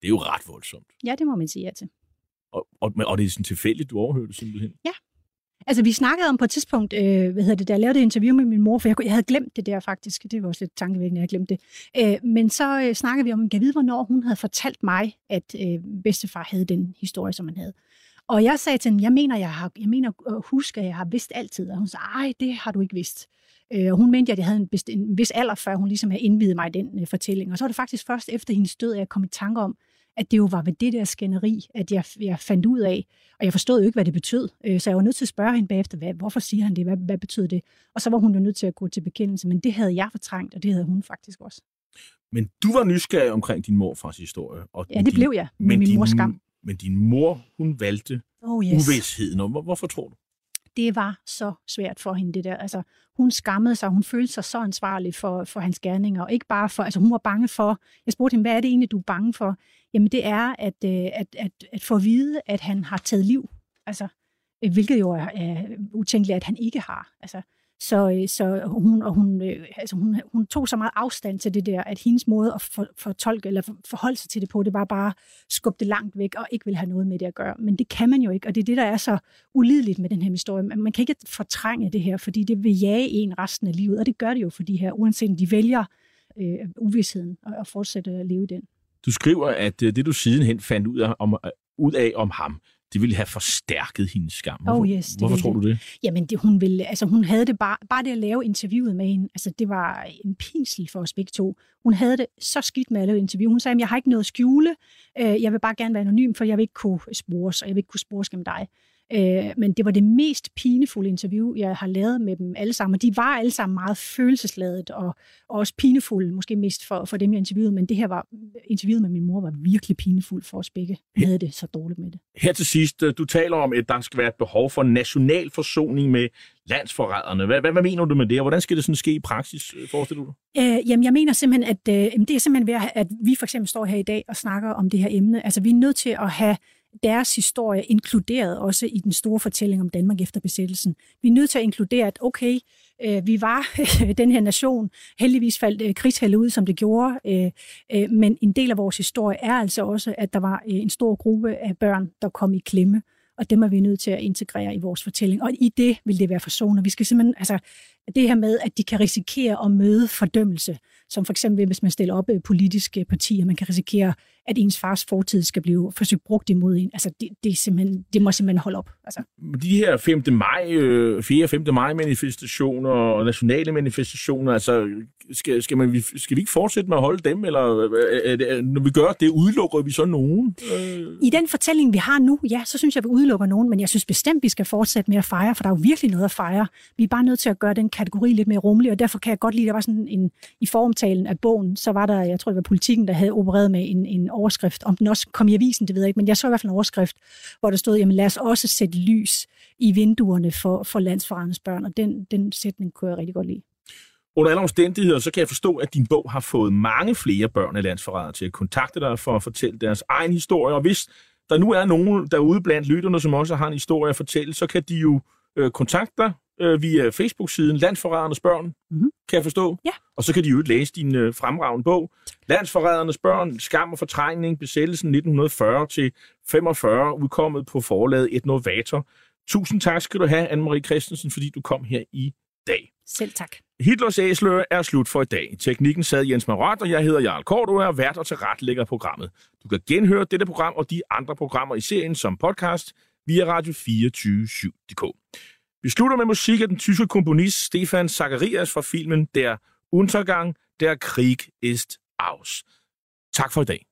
Det er jo ret voldsomt. Ja, det må man sige ja til. Og, og, og det er sådan tilfældigt, du overhører det simpelthen? Ja, Altså, vi snakkede om på et tidspunkt, øh, hvad hedder det, da jeg lavede et interview med min mor, for jeg, jeg havde glemt det der faktisk. Det var også lidt tankevækkende, at jeg glemte det. Øh, men så øh, snakkede vi om, kan vide, hvornår hun havde fortalt mig, at øh, bedstefar havde den historie, som han havde. Og jeg sagde til hende, jeg mener, jeg, har, jeg mener at huske, at jeg har vidst altid. Og hun sagde, ej, det har du ikke vidst. Øh, og hun mente, at jeg havde en, best, en vis alder, før hun ligesom havde indvidet mig i den øh, fortælling. Og så var det faktisk først efter hendes død, at jeg kom i tanke om, at det jo var ved det der skænderi, at jeg, jeg fandt ud af, og jeg forstod jo ikke, hvad det betød. Øh, så jeg var nødt til at spørge hende bagefter, hvad, hvorfor siger han det, hvad, hvad betød det? Og så var hun jo nødt til at gå til bekendelse, men det havde jeg fortrængt, og det havde hun faktisk også. Men du var nysgerrig omkring din morfars historie. Og ja, det din, blev jeg, med min mors skam. Men din mor, hun valgte oh, yes. uvidsheden. Og hvorfor tror du? det var så svært for hende, det der. Altså, hun skammede sig, hun følte sig så ansvarlig for, for hans gerninger, og ikke bare for, altså hun var bange for, jeg spurgte hende, hvad er det egentlig, du er bange for? Jamen det er, at, øh, at, at, at få at vide, at han har taget liv, altså, hvilket jo er, er utænkeligt, at han ikke har. Altså, så, øh, så hun, og hun, øh, altså hun, hun tog så meget afstand til det der, at hendes måde at for, fortolke eller forholde sig til det på, det var bare skubbe det langt væk og ikke vil have noget med det at gøre. Men det kan man jo ikke, og det er det, der er så ulideligt med den her historie. Man kan ikke fortrænge det her, fordi det vil jage en resten af livet, og det gør det jo for de her, uanset om de vælger øh, uvidsheden og, og fortsætte at leve i den. Du skriver, at øh, det du sidenhen fandt ud af om, ud af om ham, det ville have forstærket hendes skam. Hvorfor, oh yes, det hvorfor tror du det? Jamen, det, hun, ville, altså, hun havde det bare, bare det at lave interviewet med hende, altså det var en pinsel for os begge to. Hun havde det så skidt med at lave interview. Hun sagde, jeg har ikke noget at skjule, øh, jeg vil bare gerne være anonym, for jeg vil ikke kunne spores, og jeg vil ikke kunne spores gennem dig. Øh, men det var det mest pinefulde interview, jeg har lavet med dem alle sammen. Og de var alle sammen meget følelsesladet og, og også pinefulde, måske mest for, for dem, jeg interviewede. Men det her var, interviewet med min mor var virkelig pinefuldt for os begge. Vi havde det så dårligt med det. Her til sidst, øh, du taler om, at der skal være et behov for national forsoning med landsforræderne. Hvad, hvad, hvad mener du med det, og hvordan skal det sådan ske i praksis, øh, forestiller du Øh, jamen, jeg mener simpelthen, at øh, det er simpelthen ved, at vi for eksempel står her i dag og snakker om det her emne. Altså, vi er nødt til at have deres historie inkluderet også i den store fortælling om Danmark efter besættelsen. Vi er nødt til at inkludere, at okay, øh, vi var den her nation, heldigvis faldt øh, ud, som det gjorde, øh, øh, men en del af vores historie er altså også, at der var øh, en stor gruppe af børn, der kom i klemme, og dem er vi nødt til at integrere i vores fortælling. Og i det vil det være forsoner. Vi skal simpelthen, altså, det her med, at de kan risikere at møde fordømmelse, som for eksempel hvis man stiller op øh, politiske partier, man kan risikere, at ens fars fortid skal blive forsøgt brugt imod en. Altså, det, det, er simpelthen, det må simpelthen holde op. Altså. De her 5. maj, 4. 5. maj manifestationer og nationale manifestationer, altså, skal, skal, man, skal vi ikke fortsætte med at holde dem, eller er det, når vi gør det, udelukker vi så nogen? I den fortælling, vi har nu, ja, så synes jeg, vi udelukker nogen, men jeg synes bestemt, vi skal fortsætte med at fejre, for der er jo virkelig noget at fejre. Vi er bare nødt til at gøre den kategori lidt mere rummelig, og derfor kan jeg godt lide, at der var sådan en, i omtalen af bogen, så var der, jeg tror det var politikken, der havde opereret med en, en overskrift, om den også kom i avisen, det ved jeg ikke, men jeg så i hvert fald en overskrift, hvor der stod, jamen lad os også sætte lys i vinduerne for, for landsforrædernes børn, og den, den sætning kunne jeg rigtig godt lide. Under alle omstændigheder, så kan jeg forstå, at din bog har fået mange flere børn af landsforrædere til at kontakte dig for at fortælle deres egen historie. Og hvis der nu er nogen derude blandt lytterne, som også har en historie at fortælle, så kan de jo øh, kontakte dig øh, via Facebook-siden Landsforrædernes Børn, mm-hmm. kan jeg forstå. Ja. Og så kan de jo læse din øh, fremragende bog. Landsforrædernes Børn, Skam og Fortrængning, Besættelsen 1940-45, udkommet på forlaget Et Novator. Tusind tak skal du have, Anne-Marie Christensen, fordi du kom her i dag. Selv tak. Hitlers æsler er slut for i dag. teknikken sad Jens Marot, og jeg hedder Jarl Kort, og er vært og tilrettelægger programmet. Du kan genhøre dette program og de andre programmer i serien som podcast via radio247.dk. Vi slutter med musik af den tyske komponist Stefan Zacharias fra filmen Der Untergang, der Krieg ist aus. Tak for i dag.